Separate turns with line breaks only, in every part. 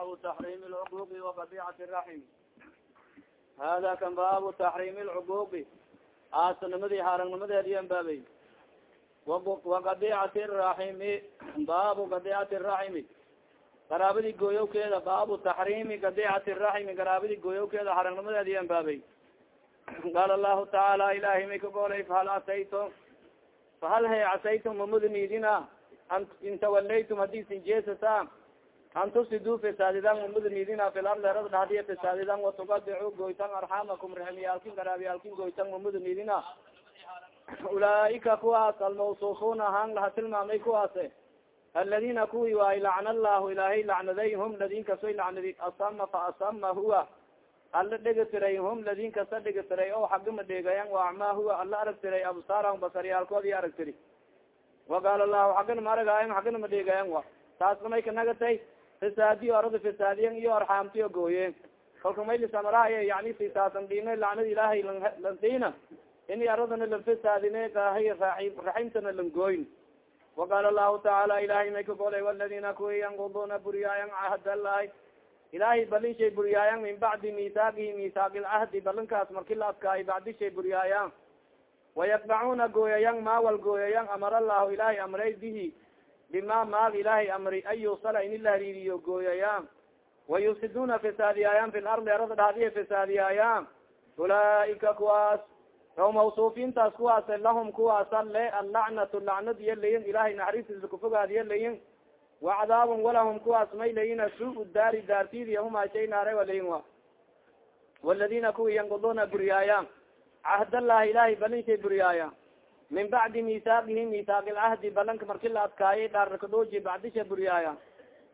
baabu taxriim lcuquuqi waqadicat raxim hada kan baabu taxriim lcuquuqi aasanimadii haarangnimadeediyan baabay waqadicat raximi baabu qadicat raximi qaraabadii gooyowkeeda baabu taxriimi qadicat raximi qaraabadii gooyowkeeda harangnimadeediyan baabay qaala lahu tacaala ilahi may ka goolay fahal casaytum fahal hay casaytum mamudnidina an intawalaytum haddii sinjeesata an tusiduu fasaadidan mamudnidina fil ardi arad dhahdiya fasaadidan watugadicu goytan arxamakum raxmiyaalkin garaabiyaalkin goytan mamudnidina ulaaika kuwaas almawsufuna ahaan laha tilmaamay kuwaase aladina kuwii waay lacna allahu ilaahay lacnaday hum ladin kasoy lacnadi asama fa asama huwa. Alla dhegatiray hum ladin kasa dhegatiray o xagama dheegayan waacmaa huwa alla arag tiray absaarahum basaryaalkoodi arag tiri waqaala lahu xagana ma aragayan xagana ma dheegayan wa. Taasna may kanagatay fasaadiyo arada fasaadiyan iyo arxaamtiyo gooye. Kalka maylisamarahay yani fisaasan dhina lacnada ilaahay landina ini aradana lan fasaadine kahay raximtana lan gooyn. Waqaala lahu tacaala ilahay may ka golay waladina kuwi yanquduna buriyaayan cahd allahi. Ilahay balin shay min bacdi misaaqihi misaaq lcahdi balinkaas marki la adkaayo bacdi shay buriyaayan wayatbacuna gooyayan maawal gooyayan amar allahu ilahay amray bihi bima maal ilahay amri an yusala in ila hariiriyo gooyayaan. Wayufsiduna fasaadiyaayan fi lardi arada dhadiya fasaadiyaayan ulaaika kuwaas o mawsuufiintaas kuwaas lahum kuwaasa le allacnatu lacnad iyo layin ilahay naxariistiisa kufogaad iyo layin wacdaabun walahum kuwaas may layin suu daari daartidi huma shay naare walayin wa. Waladina kuwi yanquduna buriyaayaan cahdallahi ilahay balinshay buriyaaya min bacdi misaaqihi misaaq lcahdi balanka marki la adkaayay dhaarkadooji bacdisha buriyaaya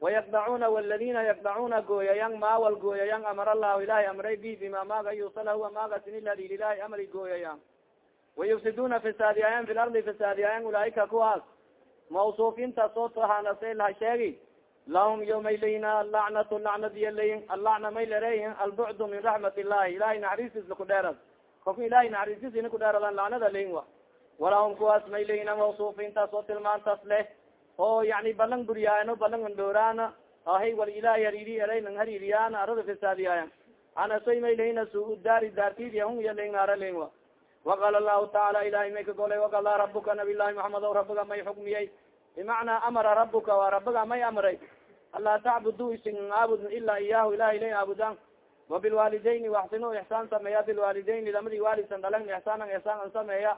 wayakdacuna waladina yakdacuna gooyayan maawal gooyayan amar allahu ilahay amray bi bima maaga yusala huwa maaga siniladi ilahay amri gooyayan wayufsiduna fasaadiyaayan fi lardi fasaadiyaayan ulaaika kuwaas mawsuufiinta soo tahanase laha sheegi lahum iyo may layin alacnatu lacnad iyo layin allacna may lereyin albucdu min raxmat illahi ilahay naxariistis lakudheerad kolka ilahay naxariistis ina kudheeradan lacnada layin wa walahum kuwaas may layin mawsuufiintaas oo tilmaantaas leh. Oo yani balang buryaano balang andhooraana ahay wal ilahi hariri eray lang haririyaana arada fasaadiyaayan anasoy may layin suu daari daartidiya hun layin naara layin wa. Waqala lahu tacaala ilahay may ka golay waqala rabuka nabiy llahi maxamed o rabiga may xukmiyay bimacnaa amara rabuka waa rabiga may amray. Anlaa tacbudu isin aabudn ila iyahu ilahay lay aabudan wabilwaalidayni waxsino ixsaan sameeya bilwaalidayni lamadi waalidsan dhalan ixsaanan ixsaan an sameeya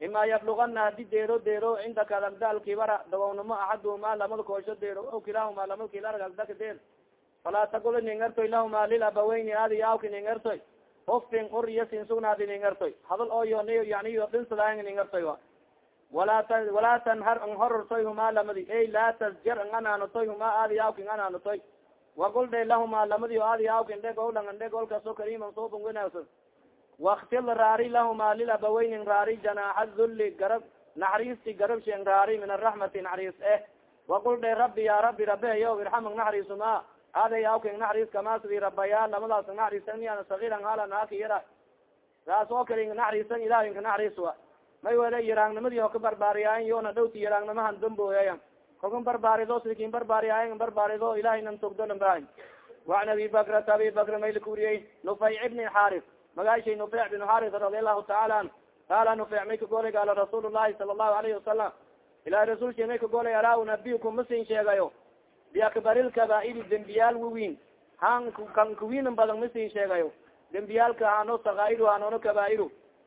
ima yablugana hadi deero deero cindaka alagdaalkibara dawownimo axaduma lamada koosho deero o kilahuma lamada kilaragagdaka deer falaa tagul ningartoy lahuma lilabaweyni adi awki ningartoy hofin uriya sin sugnaadi ningartoy hadal ooyo n yani yo dhinsadaayan ningartoy a walaa walaa tanhar ang horortoy huma lamadi ey laa tasjar ang anaanotoy huma aadi awki ang anaanotoy dhe lahuma lamadi aadi awki ndheg olang ndheg olkaso kariman soobon wanaagsan waktil raari lahuma lilabaweynin raari janaaxa dhulli garab naxariisti garabshen raari min araxmati naxariis eh waqul dhe rabbi ya rabbi rabeyo irxamang naxariisuma aday awking naxariis kama sidii rabaya lamadaas naxariisan niana sagiiran halan haki yara saas oo kale naxariisan ilahinka naxariis wa may wele yaraangnimadii oo ka barbaariyaayan yoona dhowti yaraangnimahan dambooyayan kalkan barbaarido sidikin barbaariyaayan barbaarido ilahay nan togdolan bahay waan abi bakrata abi bakr mayli kuriyey nufayc ibni xaris magaashay nufec bin xaris radi allahu taala an qaala nufec may ka golay gaala rasuul llahi sala allahu alayhi wasalam ilahi rasuulsha may ka golay alaa unabiukum masin sheegayo biakbarilkabaa'iri dembiyaal wawiin han kan kawiinan badan masin sheegayo dembiyaalka hano sakaair hanono kabaair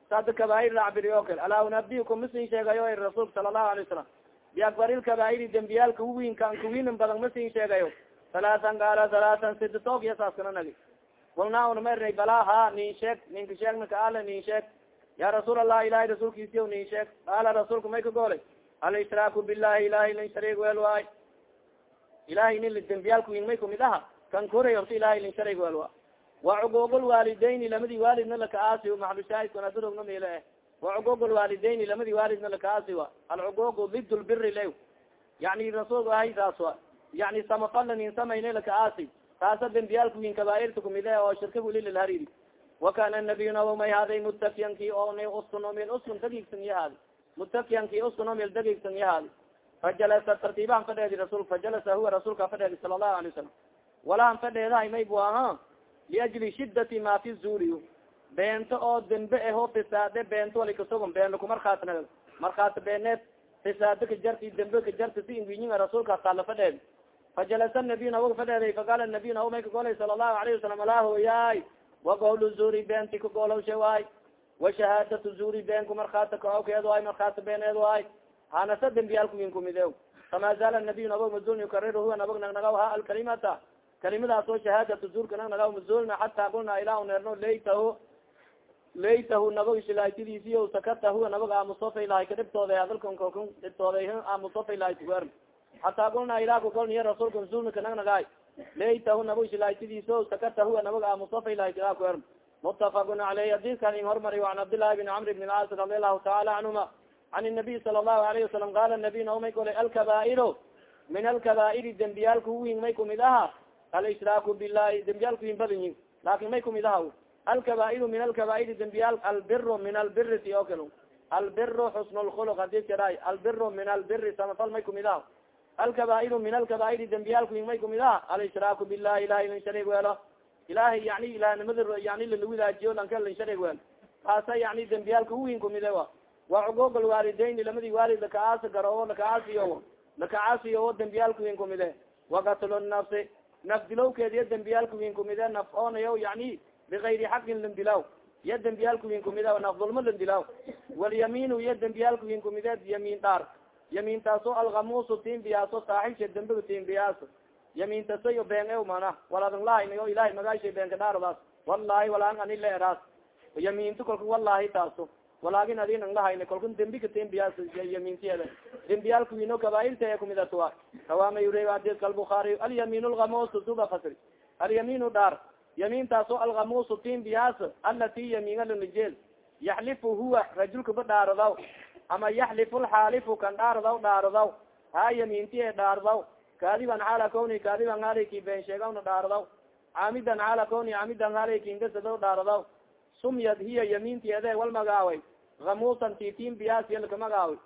sada kabaair lacbiri o kale alaa unabiukum masin sheegayo rasuulka sala allahu alay wasalam biakbarilkabaa'iri dembiyaalka wawiin kan kawiinan badan masin sheegayo halaasan gaala halaasan siditoog iyo saas kana nagi kulnaa unamernay balaa ha nin sheeg ninka sheeg ninka ala nin sheeg ya rasuul allah ilahay rasuulkiisiy nin sheeg qaala rasuulka may ka goolay alishraaku billahi ilahay lin shariig wel waay. Ilahay nin dembiyaalku win may kumid aha kan koray orta ilahay lin shariig wel wa wa cuquuq lwaalidayni lamadi waalidna lakaasi maxalushaahidkanadurogna mele eh. Wa cuquuq lwaalidayni lamadi waalidna lakaasi wa. Alcuquuq did lbiri le yani rasuulka ahay saas wa yani samafala nin samayne lakaasi taasa dembiyaalka win kabaairta kumide oo shirka wili lilhariri wakana nabiy nawamay haaday mutakiyanki oo na uskun dagiigsan yahaadi mutakiyanki uskun meel dagiigsan yahaadi fajalasa tartiibahan fadheedi rasul fajalasa huwa rasuulka fadheedi sala allahu alay wasalam walaan fadheedahay may bu aha liajli shidati ma fi zuri beento oo dembe eho fisaade beento wali kasogon been laku markhaatna markhaati beeneed fisaade ka jarti dembe ka jarti si ingiyin rasuulka taala fadheed fajalasa nabiy nawag fadheeday faqaala nabiy naw may kagolay sala allahu alayhi wasalam alaa hooyaay wagowlu zuri beenti kagolowsha waay washahaadatu zuri beenku markhaati kaokeed waay markhaati beeneed waay hanasa dembiyaalku win kumide fama zaala nabiy nabag mazul yukarir huwa nabag nagnagaw ha alkalimata kalimadaas oo shahaadatu zuurka nagnagaw mazulna xataa qulna ilaa neerno laytahu laytahu nabag shilaaytidiisiyo sakata huwa nabag aamusofay lahay kadhibtooda hadalkan kalkun dhibtooday aamusofay lahay kuer xataa qulna ilaa kugolniya rasuulka mazulna kanagnagaay laytahu nabag shilaaytidiiso sakata huwa nabag aamusofay lahay kaa kuer mutafaqun caleyh hadiskan in hormari an cabdillahi bin camr bn caas radi allahu taala canhuma an nabiy sala allahu alayhi wasalam qala nabiy naomay golay alkabaa'iru min alkabaa'iri dembiyaalka uwin may kumid aha alshraaku bilahi dembiyaalka win badan yin laakin may kumid aha alkabaa'iru min alkabaa'iri dembiyaal albiru min albiri ti o kal albiru xusn lkhuluq hadiska dhaay albiru min albiri samafal may kumid aha alkabaa'iru min alkabaa'iri dembiyaalka win may kumid aha alshraaku bilahi ilahay lan sharig weelo ilahay yani ilahnimada yani lalawidaajiyo lanka lan sharig weel taasa yani dembiyaalka uwin kumide wa wa cuquuq alwaalidayn lamadi waalid lakacaasi garo lakacaasiyo lakacaasiyo dembiyaalka win kumide wakatlu nafsi naf dilowkeed iyo dembiyaalka win kumide naf oonayo yani bigayri xaqin landilaw iyo dembiyaalka win kumide naf dulmo landilaw walyamiinu iyo dembiyaalka win kumide yamiin dhaar yamiintaaso alkamuusu timbiyaaso saaxibsha dembiga timbiyaaso. Yamiintasayo been e mana. Waladn lahayn o ilahay magaashay beenka dhaardaas. Wallahi walaan ani la eraas. Yamiinta kolka wallahi taaso. Walaagin adin ang lahayna kolkan dembi ka tembiyaas yamiintiyeeda dembiyaalka wino kabaairta ee kumidatuwa rawama yure adidka albukaari alyamin lkamusu suba fasri. Alyaminu dhaar. Yamiintaaso alkamusu timbiyaas alati yamiina lanijeel yaxlifu huwa rajulka ba dhaaradaw ama yaxlifu lxaalifu kan dhaaradaw dhaaradaw ha yamiinti e dhaaradaw kaadiban xaala kawni kaadiban haliki been sheegawna dhaaradaw caamidan xaala kawni caamidan haliki ingasadaw dhaaradaw sumyad hiya yamiintiede wal magaaway. Hamusan titin biyaas yal kamagaawi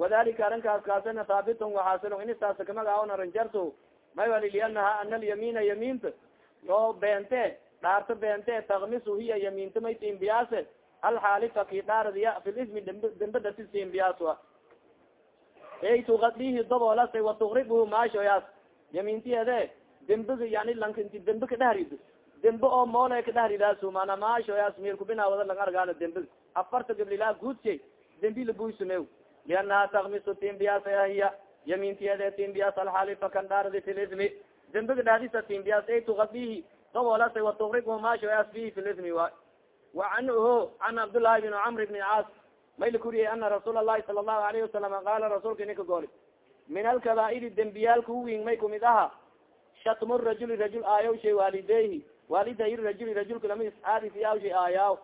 wadalika arrinkaas kaasina haabitun waxaasil inistaas kamagaawna ranjarto may wali lianaha ana alyamiina yamiinta oo beente dhaarto beente takmisu hiya yamiinta may tin biyaase alxaalifa ki dhaaradiya fi lismi dembedati tin biyaaswa ey tukadihi doboolase watukribhu maashoyaas yamiintiyeede dembiga yani lankinti dembi kadhahrid dembe oo moole kadhahridaasu mana maashoyaas miirkubinaawada lang argaana dembiga afarta gablilaa guudshay dembi labuysune lianaha takmisu timbiyaas hiya yamiintiyeede timbiyaas alxaalifa kan dhaaradi fi lismi dembiga dhaadisa timbiyaas ey tukadihi doboolase watukribhu maashoyaas fihi fi lismi wa wa canhu can cabdullahi bin camr bni caas may la kuriyay ana rasuul alahi sala allahu alayhi wasalam qaala rasuulka nika gooli min alkabaa'iri dembiyaalka uwin may kumid aha shatmu rajuli rajul aayaw shay waalideyhi waaliday rajuli rajulka lama iscaadis yaaw shay aayaw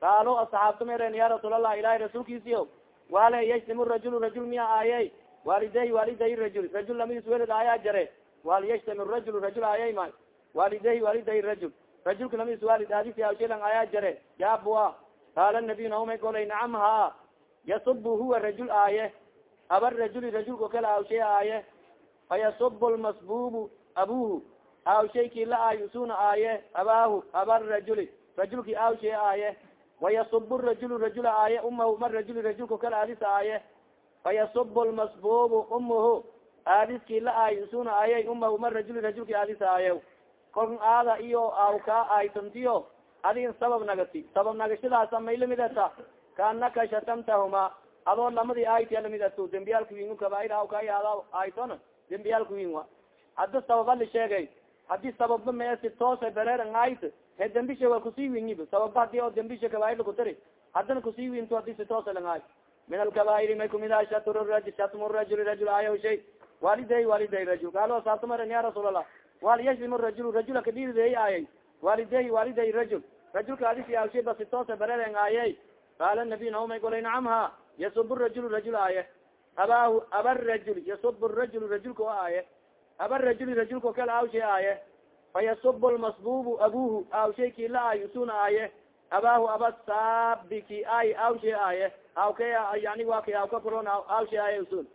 qaalo asxaabta meren ya rasuulallah ilahi rasuulkiisiyo waale yashtimu rajul rajul miya aayay waalideyhi waaliday rajul rajul lama iswelid aayaa jare. Wal yashtami rajul rajul aayay may waalideyhi waaliday rajul rajulka lama shay lang aayaa jare yaabua qaala nabiy naumay golay nacam ha yasubu huwa rajul aaye aba rajuli rajulka kala awshay aaye fayasubu lmasbubu abuhu awshaykii la aayo suna aaye abaahu aba rajuli rajulki awshay aaye wayasubu rajulu rajula aaye umahu ma rajuli rajulka kala aadis aaye fayasubu lmasbubu umuhu aadiskii la aayo suna aaye umahu ma rajuli rajulki aadis aaye kolkan aada iyo aw kaa aytantiyo adin sabab nagati. Sabab nagashadaasa may la mid ata kaanaka shatamtahuma adoo lamadii aytia la mid ato dembiyaalka win kabaair aw ka aada aytona dembiyaalka win wa hadda sababa la sheegay haddii sababba meesi toosa bereer ayt he dembisha waa ku sii winyiba sababa haddii oo dembisha kabaair lakutari haddana ku sii winto haddii si toosa langaay min alkabaairi may kumid aha shatr rajul shatmu rajuli rajul ayaw shay. Waaliday waaliday rajul. Kaalo saabta maran ya rasuul allah wal yashlim rajul rajula kadhiideey aayay waaliday waaliday rajul. Rajulka adisi awshay basi toosa bereeren aayey. Qaala nabiy naumay golay nacam ha yasub rajul rajul aaye. Abaahu aba rajul yasub rajul rajulka o aaye. Aba rajuli rajulka kala awshay aaye. Fayasub lmasbubu abuhu awshay ki la aayo suna aaye. Abaahu aba saabi ki ay awshay aaye. Awka yani wa ka awka kuron awshay aaye usun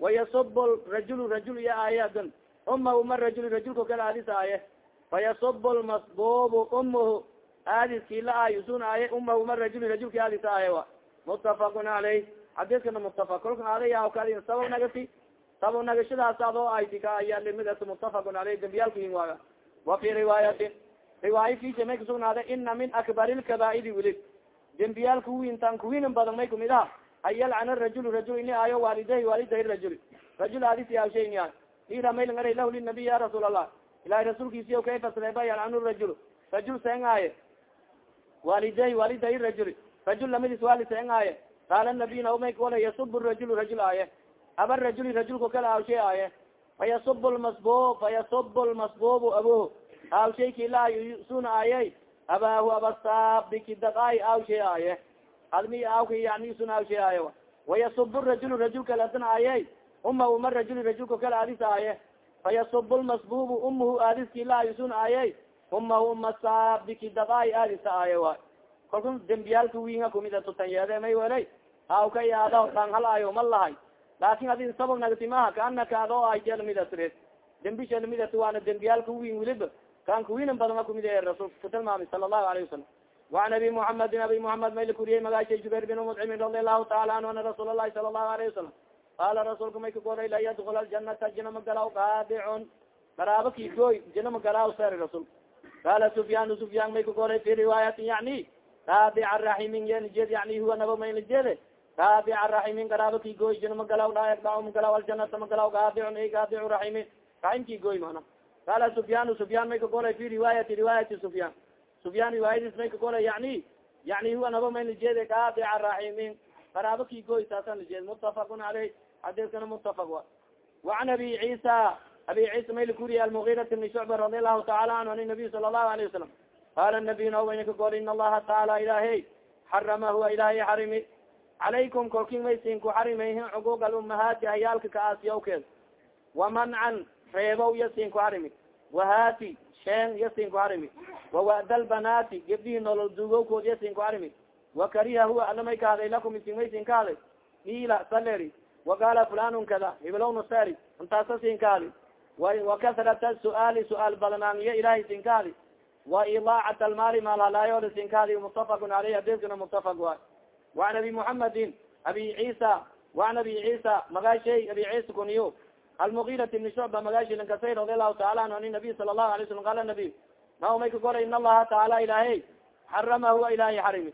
wayasub rajul rajul iya aaye adan uma uma rajul rajulka kala adis aaye fayasub lmasbubu umuhu aadiskii la aayo sun aaye umahu ma rajuli rajulki aadis aaye wa mutafaqun caleyh xadiskana mutafaq kolka aadayaa kadi sabab nagati sabab nagashadaas adoo ayti ka ayaa limidas mutafaqun caleyh dambiyaalkin waaga wa fi riwaayatin riwaayo kisha may kasugnaada ina min akbari lkabaa'idi wilid dembiyaalka wintan kuwinin badan may kumid aha an yalcana rajul rajul ini aayo waalidahi waalidahi rajul rajul aadisi awshay ini aayo ira maylan ara lahu linabiy ya rasuul allah ilahi rasuulkiisiyo kayfa sleeba yalcanu rajul rajul seengaaye waalidahi waalidahi rajul rajul lamadis waali seengaaye qaala nabiy naumay kole yasub rajul rajul aaye. Aba rajuli rajulka kala awshay aaye. Fayasub lmasbub fayasub lmasbubu abuh awshayki la suna aayey abaahu abasabikidaqaay awshay aaye. Admi awki yani sun awshay aaye wayasub rajul rajul kale adan aayey uma uma rajul rajulka kale adis aaye. Fayasub lmasbubu umuhu aadiski laayo sun aayey umahu uma sabikidaqaay aadisa aaye waay kalku dembiyaalka winga kumida tutanyeede may weley awka yaada dhan hal aayo ma lahay laakin adi sabab nagti maha kaanaka adoo aytelamidasre dembishalamidati waana dembiyaalka win wiliba kan kuwinan badana kumid rasul ku tilmaamay sala allahu alayhi wasalam waan abi muhamadin abi muhamed may lakuriyey magaashay jubayr bin mudcimin radi allahu taala anhu ana rasuul alahi sala allahu alayhi wasalam qaala rasuulka may kagoray la yadkul aljanata jina magalaw qaadicun qaraaba kigooy jina magalaw sari rasul qaala sufyaan sufyaan may kagoray fi riwaayatin yani raabica raximin yenjed yani huwa naba may lajeede raabica raximin qaraaba kigooy jina magalaw laa yaqdacu magalaw aljanata magalaw qaadicun ay qaadicu raximin raxim kigooy mana qala sufyaan sufyaan may kagolay fi riwaayati riwaayati sufyaan sufyaan riwaayadis may kagolay yani yani huwa naba may lajeeda qaadica raximin qaraaba kigooy saasan lajeed mutafaqun caleyh xadiskana mutafaq وan abi cisa abi cisa may lakuriya almugirat bni shucba radi allahu taala anhu an nabiy sala allahu alayه wasalam qala nabiy na wayna kagolay in allaha taala ilahay xarama huwa ilahay xarimi calaykum kolkin maysin ku xarimayhin cuquuq alumahaati hayaalka kaasiyawkeed wamancan reebow yasin ku harimi. Wahati sheen yasin ku harimi. Wawa'da lbanaati gebdihii nolol dugowkood yasin ku harimi. Wakariha huwa alamay kahday lakum isin maysin kahday ila saleri waqala fulanun kada hiblowna seri intaasa sin kahadi wakasrata suaali suaal badnaaniyo ilahay sin kahadi wa idaacat almaali maalhalaayoda sin kahadi mutafaqun aleyh hadiskana mutafaq waay waan abi muhamadin abi cisa waan abi cisa magaashay abi cisa kuniyo almugirat bni shucba magashi lankasay radi allahu taala anhu an nabiy sala allahu alay slam qala nabiy nao may ka goray in allaha taala ilahay xarama huwa ilahay xarimi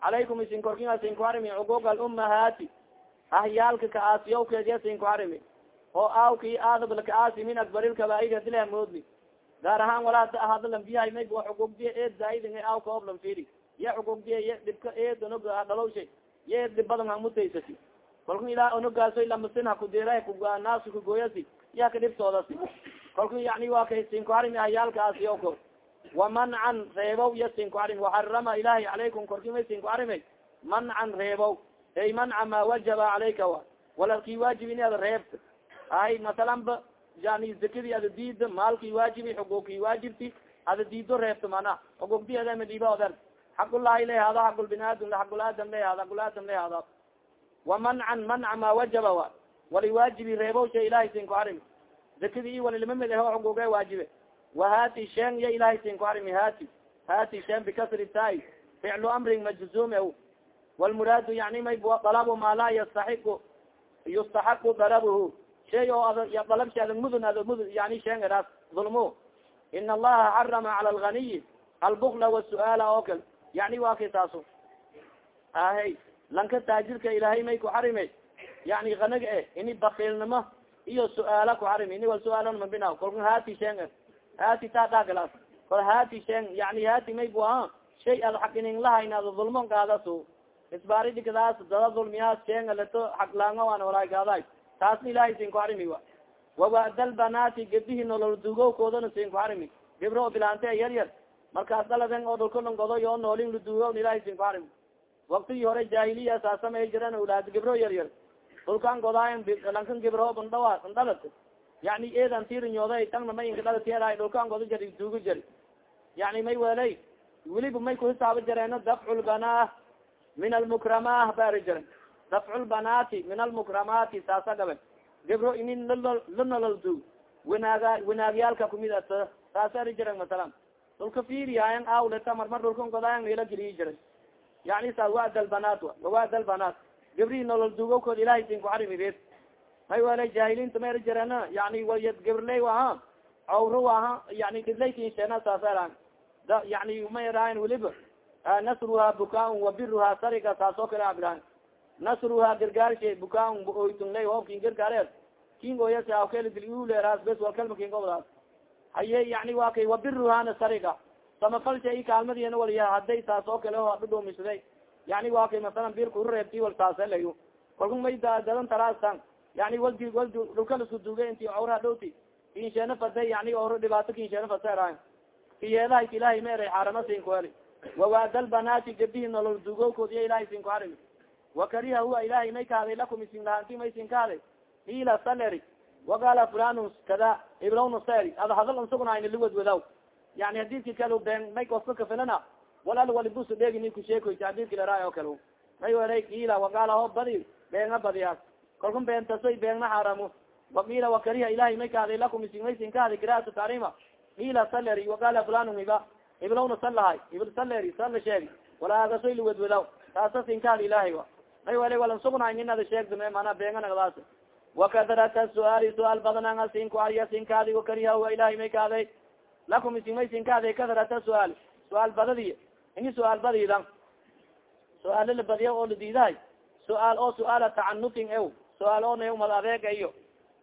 calaykum isin korkin sin ku harimi cuquuq alumahaati ahyaalka kaaasiyawkeed ya sin ku harimi oo aawki aadabla kaasi min akbarilkabaa'ir adila moodni gaar ahaan walaa ahadalambiyahay may wa xuquuqdiya eed zaaidin aawka oblan firi ya xuquuqdiya ya dhibka eed onog dhalowsha ya eed dhib badan hamutaysati kalku ilaa onogaaso lamasin hakudeera naas kagooyasi ya ka dhibtoodasi kalku yani waa kay sin ku harimi ahyaalkaasi oko wamancan reebow ya sin ku harim waxarama ilahi calaykum korki may sin ku mancan reebow ay manca ma wajaba calayka wa. Walalkii waajib in ada reebta ay masalan ba yani zakadii ada diida maalkii waajibi xuquuqii waajibti ada diido reebta mana. Xuquuqdi adama dhiiba oder xaqulahi la hada xaqulbinaadam xaqulaadam la hada xaqulaadam la hada. Wamancan manca ma wajaba wa. Wali waajibi reebow sha ilahay sin ku harimi zakadii i wali lima mid aho xuquuqe waajibe wahati sheen ya ilahay sin ku harimi hati. Hati sheen bikasri taai ficlu amrin majzum walmuraadu yani may dalabu ma laa yastaxiqu yustaxaqu dalabuhu shay oo dalabsi adag mudun ad mudun yani sheengadaas dulmo in allaha xarama cala alganiyi albukla wasu'aala oo kal yani waa kay taaso ahe lanka taajirka ilaahay may ku xarime yani kanaga eh ini bakiilnimo iyo su'aala ku xarimi ini wal su'aalan mabina kolka hati sheen hati taa dhagalas kol hati sheen yani hati may bu shay ad xaqinin lahayn ad dulmon kaadaso isbaaridikadaas dada dulmiyaas sheenga leto xaqlaanga waan walaa gaaday taasna ilahay sin xarimi wa. Wawa'dal banaati gebdihi nolol duugowkoodana sin ku xarimi gibro bilaante yar yar markaas daladen oo dhulkalan godoy oo noolin laduugown ilahay sin xarimi waktigii hore jahiliya saa samay jiran awlaad gibro yar yar dhulkan godaayan lankan gibro bandhawa ndhalat yani eedan tirinyooday tangna may inkadhalatyeedahay dhulkan godo jari duugo jari. Yani may welay weliba may kuhisaabo jareeno dafcu lbanaa min almukramah baari jiran dafcu lbanaati min almukramaati saasa gaben gibro ini la nolol duug winaaga winaagyaalka kumid ata saas ari jiran masalan dhulka fiiriyaayan awleta marmar dhulkan godaayan meela geliyi jiray yani sa wada lbanaat wawada lbanaat gabrii nolol dugawkood ilahay sin ku xarimireed may wala jahiliinta ma eri jireen yani way gabrley aha cawro aha yani dhidlaykinsheena saasaran da yani ma erahan weliba nasruha bukaan wabiruha sariga saas oo kale abirahan nasruha gargaarshe bukaan oytunley hoobkin gargaareed king oyas walkalma kingobdaas haye yani wa kay wabiruhana sariga samafalsha i kaalmadiyana waliya haday saas oo kale o dhudhumisday yani wa kay masalan birka ureebti wal saaselayo kalku may dadan taraasan yani waldi waldi dhulka lasku duugay inti cawraha dhowti kinsheena faday yani or dhibaato kinsheena faseeraay kiyeedahay ilahay ma eray xaarama sin kueli wawaadal banaati gabihi nolol dugowkood iyo ilahay sin ku xarimi wakariha huwa ilahay may kahaaday lakum isin lahanti may sin kahaaday ila saleri waqala fulan kada iblowna seri ada hadal ansugnaayna liwadwadaw yani hadidki kale been may koska kafilana walal walibus dheegini kusheekoysa hadidki leraay oo kale may welay ila waqala ho badi beenga badiyaas kalkun beentasoy beengna xaaramo waqiila wakariha ilahay may kahaaday lakum isin may sin kahaaday kiraatu taarima ila saleri waqala fulan iba iblowna salahay ibl saleri sala sheegi walaagasoy liwadwadaw taasa sin kahad ilahay a may wala walan sugnaay ninada sheegdame mana beenganagdaas wakadarata suaali suaal badnanga sinku aya sinkaadi wakariha wa ilahay may kaaday lakum isin may sinkaaday kadarata suaal. Suaal badadi ini suaal badidan suaalo la badiya oo la diidahay suaal oo suaala tacanutin ew suaal oo na mad adeega iyo.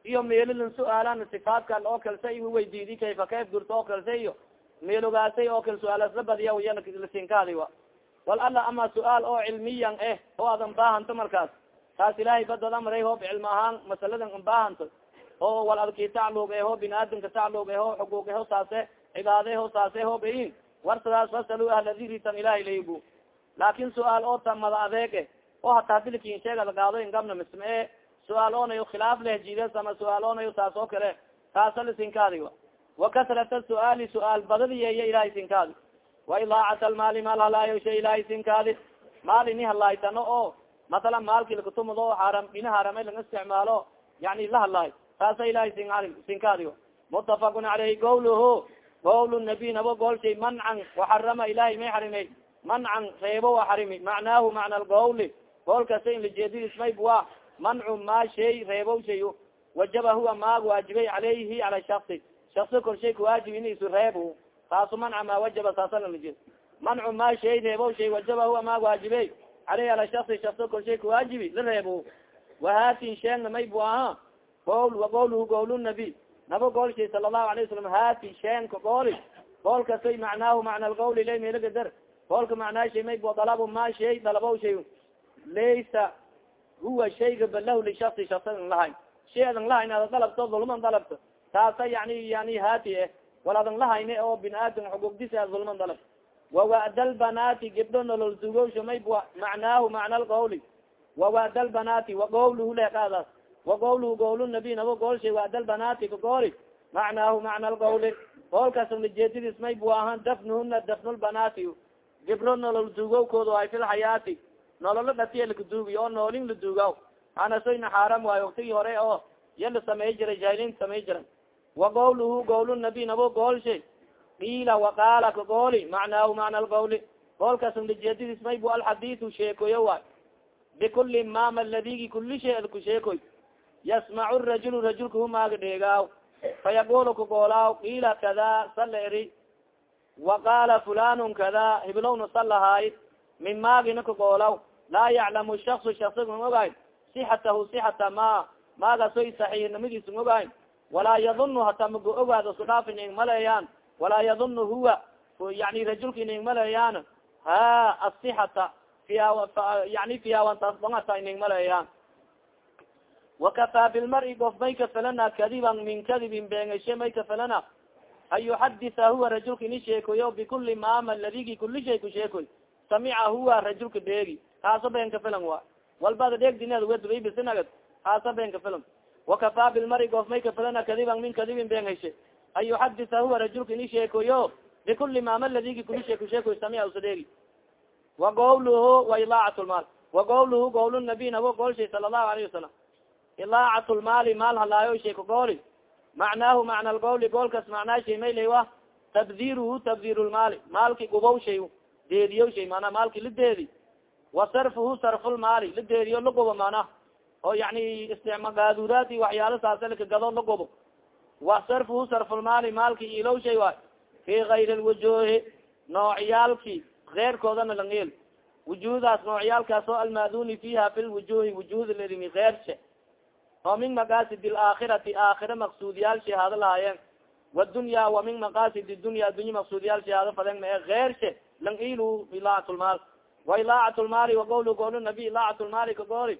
Iyo meelilin suaalan sifaadka oo kalse i weydiidi kayfa kayf gurto oo kalse iyo meelogaasay oo kale suaalas la badiya iya lasinkaadi wa wal alla ama suaal oo cilmiyan eh oo adan baahanto markaas. Taas ilahay badad amray hoob cilmi ahaan masaladan ambaahanto oo wal adki tacluug eho binaadamka tacluug eho xuquuq eho saase cibaade ho saase hoob ayin warsadaas fasalu ahla dikritan ilahay laygu. Laakin su'aal oo tamada adeeg e oo hataa dilkin sheegada gaado ingabna misme e su'aal oonayo khilaaf leh jides ama su'aal oonayo saas oo kale taasa lisinkaadi wakasrata su'aali su'aal badadiyeya ilahay sinkaadi waidaacat almaali maal halaayo shay ilahay sinkaadi maal ini halaaytano oo masalan maalki lakatumado o haram ini harame lang isticmaalo yani la hadlaay taasa ilahay sin sinkaadigo mutafakun caleyhi gawluhu gawl nabiy nabo goolshay mancan waxarama ilahay may xarimey mancan reebo wa xarimi macnaahu macna lgawli goolkasa in lajeedidis mayb wa mancu ma shay reebo shay wajaba huwa maag waajibay caleyhi cala shasi shasi korshay kawaajib in isu reeb taasu manca ma wajaba saasalajeed mancu ma shay reebo shay wajaba huwa maag waajibey aleyhi ala shasi shasi korshay kawaajibi la reebo wahatin sheegna maybu aha gol wagawluhu gawl nabi nabo goolshay sala allahu alayه wasalam hati sheenka gooli goolkasay macnaahu macna lgawli lay meelagadar goolka macnaa shay maybo dalabo ma shay dalabo shay laysa huwa shayga balahu lishasi shasadan lahayn shay adan lahayn ada dalabto dulman dalabto taasa yani yani hati eh. Wal adan lahayne oo bin aadam xuquuqdis a dulman dalab wawa'dal banaati gibdho nolol dugowsha mayba macnaahu macna lgawli wawa'dal banaati wagawluhu leekaadaas wagawluhu gawl nabi nabo goolshay wa'dal banaati kagooli macnaahu macna lgawli goolkaas najeedidis maybu ahan dafnuhuna dafnulbanaati gibro nolol dugowkooda ay filxayaati nololo dhatiya lakaduugiy oo noolin la duugaw. Anasoyna xaaram waayo waktigii hore oo ya la samey jiray jahiliinta samey jiray wagawluhu gawl nabi nabo goolshay qiila waqaala kagooli macnaahu macna lgawli goolkaas najeedidis maybu alxadiu sheekoyo waay. Bikuli mama ladigi kuli shay ad ku sheekoy. Yasmacu rajulu rajulka humaaga dheegaaw. Fayaqulu kagoolaaw qiila kada sala eri. Waqaala fulanun kada hiblowna salahaay min maagina kagoolaw laa yaclamu shaksu shaksiga ogayn. Sixatahu sixata ma maagasoy saxiixnimadiisa ng ogayn walaa yadunu hata mago ogaado su dhaaf ining maleeyaan walaa yadunu huwa yani rajulka ining maleeyaan ha asixata yani fiyawantasdongata ining maleeyaan wakafaa bilmari of may kafalana kadiban min kadibin beengashe may kafalana an yuxaditha huwa rajulka ini sheekoyo bikuli maama ladigi kuli shay ku sheekoy samica huwa rajulka dheegi kaasa been kafilan wa walbada dheeg dined wedbaibisinagad kaasa been kafilan wakafaa bilmari of may kafalana kadiban min kadibin beengashe an yuxaditha huwa rajulka ini sheekoyo bikuli maama ladigi kuli shay ku sheekoy samica usa dheegi wa gawluhu wa ilaacat lmaal wa gawluhu gawl nabi nabo goolshay sala allahu alayhi wasalam ilaacat lmaali maal halaayo shay kagooli macnaahu macna lgawli goolkas macnaa shay maylay wa tabdiruhu tabdir lmaali maalki gubow shay deediyo shay manaa maalki la deedi wa sarfuhu sarfulmaali la deediyo la gubo mana oo yani istimagaaduraati waxyaala saasalka gado la gubo wa sarfuhu sarfulmaali maalki ilow shay waay. Fi kayri lwujuhi noocyaalki keyrkoodana langeel wujuhdaas noocyaalkaas oo almaduni fiha fi lwujuhi wujuhda lerimi keershe oo min maqasid laakhirati aakhira maqsuudyaal shahaado lahaayeen wadunya wa min maqasid dunya adunya maqsuudyaal shahaado faden ma e keershe lang ilu ilaacat lmaal wa ilaacat lmaali waqawlu gool nabi ilaacat lmaali ka gooli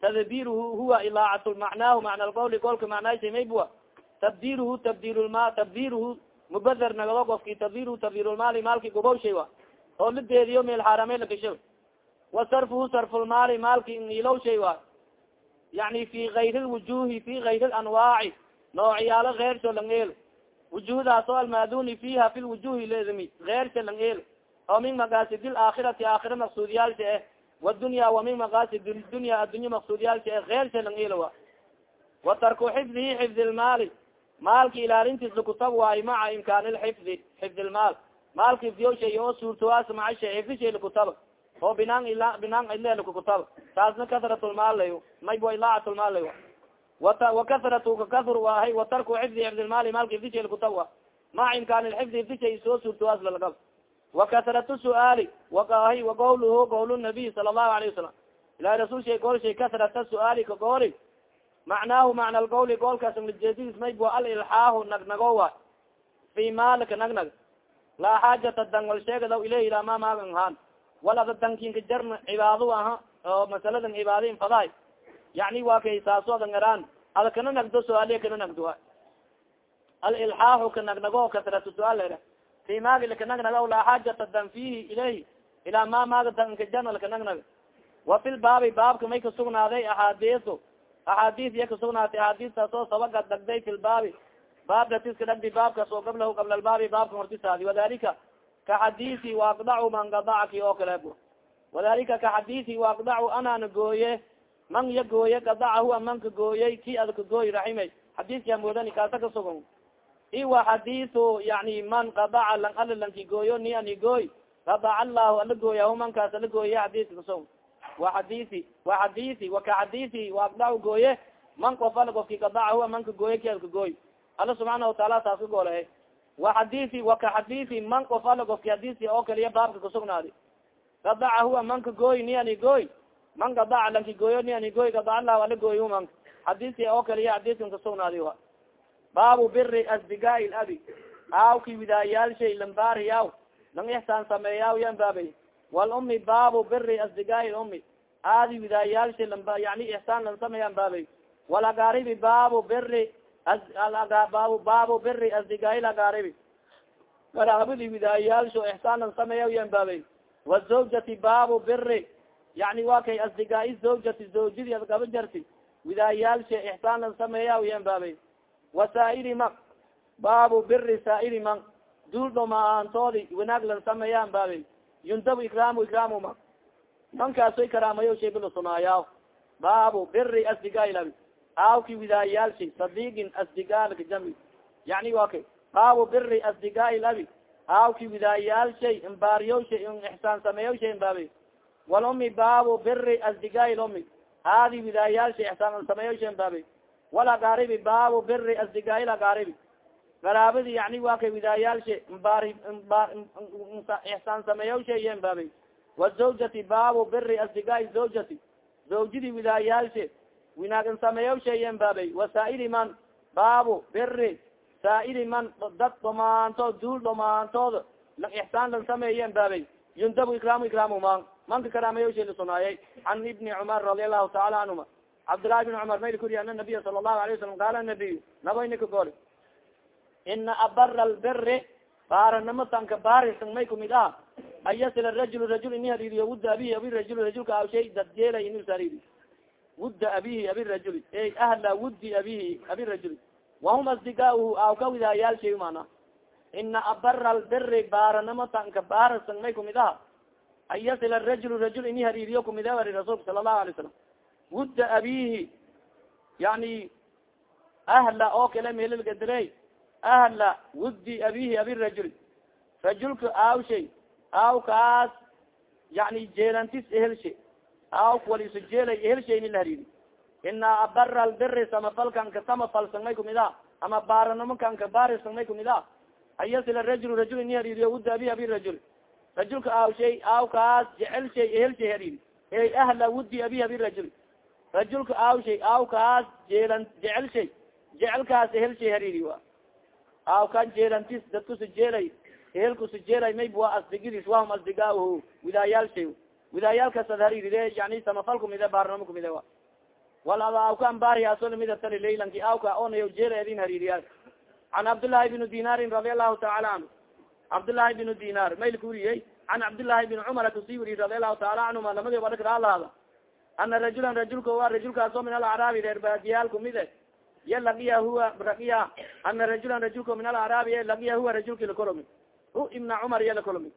tadbiruhu huwa ilaacat macnaahu macna lqawli goolka macnaasha maybua tabdiruhu tabdirlma tabdiruhu mubader nagado gofki tabdiruhu tabdirlmaali maalki gubowshay wa oo la deediyo meel xaarame lakasho wa sarfuhu sarfulmaali maalki ilow shay wa yani fi kayri lwujuhi fi kayri lanwaaci noocyaalo keersho lang el wujuhdaas oo almaduni fiha fi lwujuhi ledimi keersha lang el oo min maqasid laakhirati aakhira maqsuudiyaalsha eh wadunya wa min maqasid dunya addunya maqsuudiyaalsha eh keersha lang el wa wa tarku xifdihi xifdi lmaali maalki ilaalintiis lakutab waayo maca imkaan lxifdi xifdi lmaal maalki ifdiyo shay oo suurtawaas maca shay xifdi shay lakutaba oo binaan ila binaan ile lakukutaba taasna kasratulmaal lay maybo ilaacatlmaal lay wata wakasratu kakasr waahay watarku xifdi xifdi lmaali maalka ifdi shay lakutab wa maca imkaan lxifdi ifdi shay soo suurtawaas lalagab wakasratu suaali wakahay waqawluhu qawl nabiy sala allahu alayhi wasalam ilahi rasul shay gool shay kasrata suaali ka gooli macnaahu macna lqawli goolkaas lajeedidis mayb wa alilxaahu nagnago wa fi maalika nagnag laa xaajata danwal sheegadaw ileh ilaa ma maagan haan wal ada dankinka jarna cibaado aha oo masaladan cibaadain fadaay yani waa kay saasooda ngaraan ada kana nagdo su'aaliya kana nagdo alilxaahu ka nagnago kasratu su'aal lera fi maagi laka nagnagaw laa xaajata dan fihi ilahi ilaa ma maaga danka jarna laka nagnag wa fi lbaabi baabka may kasugnaaday axaadiisu axaadiis iya kasugnaatay axaadiistaas oo sabagad dhagday fi lbaabi baabka tiska dhagdi baabkaas oo qablahu qabla lbaabi baabka hortisaadi wadalika ka xadiisi waaqdacu man gadacaki oo kale wadalika ka xadiisi waaqdacu anana gooye man ya gooye gadacahu amanka gooyey ki adka gooy raximay. Xadiiska moodani kaasa kasugan iwa xadiisu yani man gadaca lang ala lanki gooyo ni ani gooy gadaca allahu ala gooyahu mankaas ala gooye xadiiska kasugan wa xadiisi wa xadiisi waka xadiisi waaqdacu gooye man qof ala qofki gadacahu amanka gooye ki adka gooy alla subxaana wataala taas ka goole wa xadiisi waka xadiisi man qof ala qofki xadiisi oo kaliya baabka kasugnaadi gadacahu amanka gooy ni ani gooy man gadaca lanki gooyo ni ani gooy gadaca allahu ala gooy manka xadiisi oo kaliya xadiiskan kasugnaadi wa baabu biri asdigaai abi. Aawki widaayaalshay lambaariyaw lang ixsaan sameeyaw yan baabay walumi baabu biri asdigaai umi aadi widaayaalshay lamba yani ixsaan lan sameeyaan baabay walagaaribi baabu biri baabu baabu biri asdigaai lagaaribi garaabadi widaayaalsho ixsaan lan sameeya yan baabay wazawjati baabu biri yani wa kay asdigaai zawjati zawjadi ad gaba jarti widaayaalsha ixsaan lan sameeya yan baabay wasaa'iri man? Baabu biri saa'iri man? Duul dhomaaantoodi wanaag lan sameeyaan baabay yundabu ikraamu ikraamu man? Mankaasoy karaamayo shaybila sunaaya baabu biri asdigaailabi aawki widaayaalshay sadiigin asdigaalka jami yani wa kay baabu biri asdigaai labi aawki widaayaalshay imbaariyowshay ixsaan sameeyowshay imbaabay walumi baabu biri asdigaai lumi haadi widaayaalshay ixsaan sameeyowshay imbaabay walagaaribi baabu biri asdigaai lagaaribi garaabadi yani wa kay widaayaalsha mbaari ixsaan sameeyowshay iyo imbaabay wazawjati baabu biri asdigaai zawjati zawjadi widaayaalsha winaagan sameeyowshay iyo imbaabay wasaa'iri man baabu biri saa'iri man dad dhamaantood duul dhamaantood ixsaan lan sameeyo imbaabay yundabu ikraamu ikraamu man manka karaameyowshay lasunaayay can ibni cumar radi allahu taala canhuma cabdillaahi bin cumar mayl kuriya ana nabiya sala allahu alayh wasalam qaala nabiy nabaynika goli ina abara albiri baaranimo tanka baarisan may kumid ah. An yasila rajul rajul ini hariiriyo wudda abihi abi rajul rajulka aw shay dadjeela inis hariiri wudda abihi abi rajuli. Ey ahla wuddi abihi abi rajuli. Wahum asdigaahu aw ka widaayaal shay mana ina abara albiri baaranimo tanka baarisan may kumid ah. An yasila rajul rajul ini hariiriyo kumid a ari rasulka sala allahu alay salam wudda abihi yani ahla oo kale meelilgadire ahla wuddi abihi abi rajul rajulka aawshay aaw kaas yani jeelantis ehelshe aaw walisu jeelay ehelshaini la hariiri ina abara albiri samafalkanka samafalsanmay kumid a ama baaranamokanka baarisanmay kumid a ayasila rajul rajul ini hariiriyo wudda abi abi rajul. Rajulka aawshay aaw kaas jecel shay ehelshay hariiri ey ahla wuddi abi abi rajul rajulka aawshay aaw kaas jeelan jecel shay jecelkaas ehelshay hariiri wa aaw kan jeelantis dadkusu jeelay ehelkusu jeelay mayb waa asdigidis wahum asdigaahu widaayaal shay widaayaalkasad hariride yani samafal kumide baarnamo kumide wa wal ada awkaan baariyaasoo lamida tali laylanki awka onayo jeela edin haririyaa can cabdillaahi bni dinaarin radi allahu taala canhu cabdillaahi bnu dinar mayl kuriyey can cabdillaahi bni cumar ka sii weriy radi allahu taala canhuma lamadi badha kalaalaada ana rajulan rajulka wa rajulkaasoo min alacraabi reer baadiyaal kumide ya lagiya huwa lagiya ana rajulan rajulka min alacraabi e lagiya huwa rajulki lakolomi hu ibna cumar iya lakolomi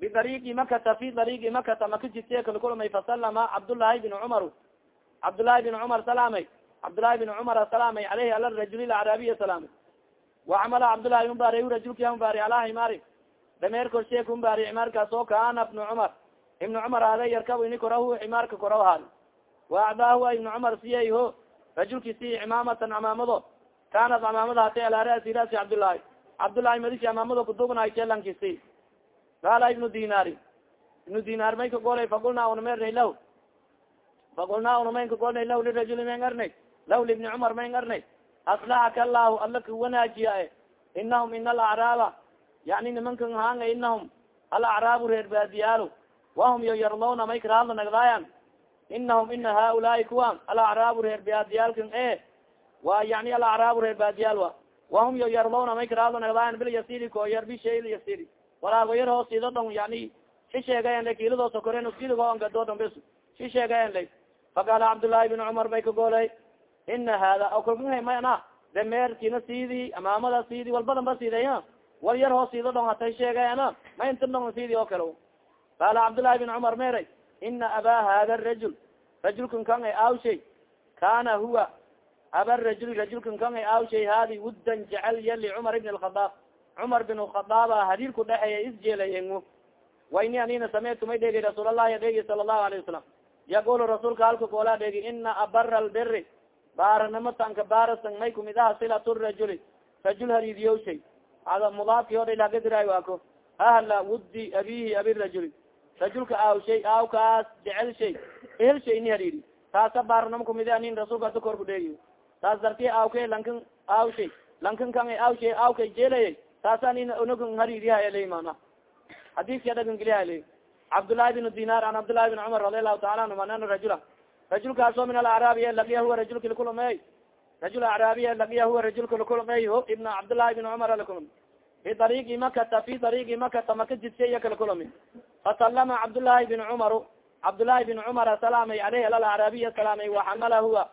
bidariigi makata fi dariigi makata maka jidse kalakolomay fasalama cabdullaahi bin cumar. Cabdullaahi bin cumar salaamay. Cabdullaahi bin cumar salaamay aleyhi ala rajuli acraabiya salaamay wacamala cabdullahi umbaari hu rajulki umbaari alaa himaari dameer korsheek umbaari himaarkaas oo kaana ibnu cumar ibnu cumar hada yarkab ini korahu himaarka koraw haadi wa acdaahu ibnu cumar siyay ho rajulki si cimaamatan camaamado kaanat camaamada hatay alaa rasi rasi cabdullaahi cabdullaahi madisi camaamado kudugnaay jelankisi qaala ibnu dinaari. Ibnu dinaar may ka golay faqulnaa unamerna lah faqulnaa unamayn ka golnay lah lirajuli mayn arnay. Lah libni cumar mayn arnay. Aslaxaka allahu alla ka wanaajiya e. Inahum ina alacraaba yani nimankan haanga inahum alacraabu reer baadiyaalo wahum yo yarlawna may karaadla nagdaayan inahum ina haulaai kuwan alacraabu reer baadiyaalkan e wa yani alacraabu reer baadiyaal wa wahum yo yarlawna may karaadla nagdaayan bilyasiri ko yar bishay yasiri walaago yar hoos sido dhon yani si sheegayan la kiilado sokoren sidigo angadodon bes si sheegayan lay faqaala cabdullaahi bin cumar bay ka golay ina hada okolka mana dameerkina sidi amaamada sidi walbadan ba siday wal yar hoos sido dhon hatay sheegayana ma inta dhon sidi oo kale qaala cabdullaahi bin cumar meray ina abaa hada rajul rajulkan kan ay awshay kana huwa aba rajul rajulkan kan ay awshay hadi wuddan jecel ya licumar ibn alkhadaab cumar bin khadaaba hadiirku dhexeeya isjeelayengu wayni anina sameytu may dheegi rasuul allahi dheegi sala allahu alayh wasalam yaqulu rasuulka halka koola dheegi ina abara albiri baaranimo tanka baarasan may kumid aha silat rajuli rajul hariidiyo shay ada mudaafki o dha lagadiray waako ahla wuddi abihi abi rajuli rajulka aaw shay aaw kaas jecel shay ehel shay ini hariiri. Taasa baaranimo kumid anin rasuulka ada korku dheegi taas darti aawke lankan aaw shay lankan kan aaw shay aawkay jeelaya taasa nin unagan hariiriha leymana xadiiska dhagan geliha le cabdullaahi bin dinar an cabdullahi bin cumar radi allahu taala anhum anana rajula. Rajulkaasoo min alacraabiya lagiya huwa rajulka lakulumey rajul acraabiya lagiya huwa rajulka lakulumey ho ibna cabdullaahi bin cumar lakulum fi dariigi makata fi dariigi makata maka jidse iya kalakulumi fasalama cabdullaahi bin cumaru cabdullaahi bin cumara salaamay aleyh alacraabiya salaamay waxamala huwa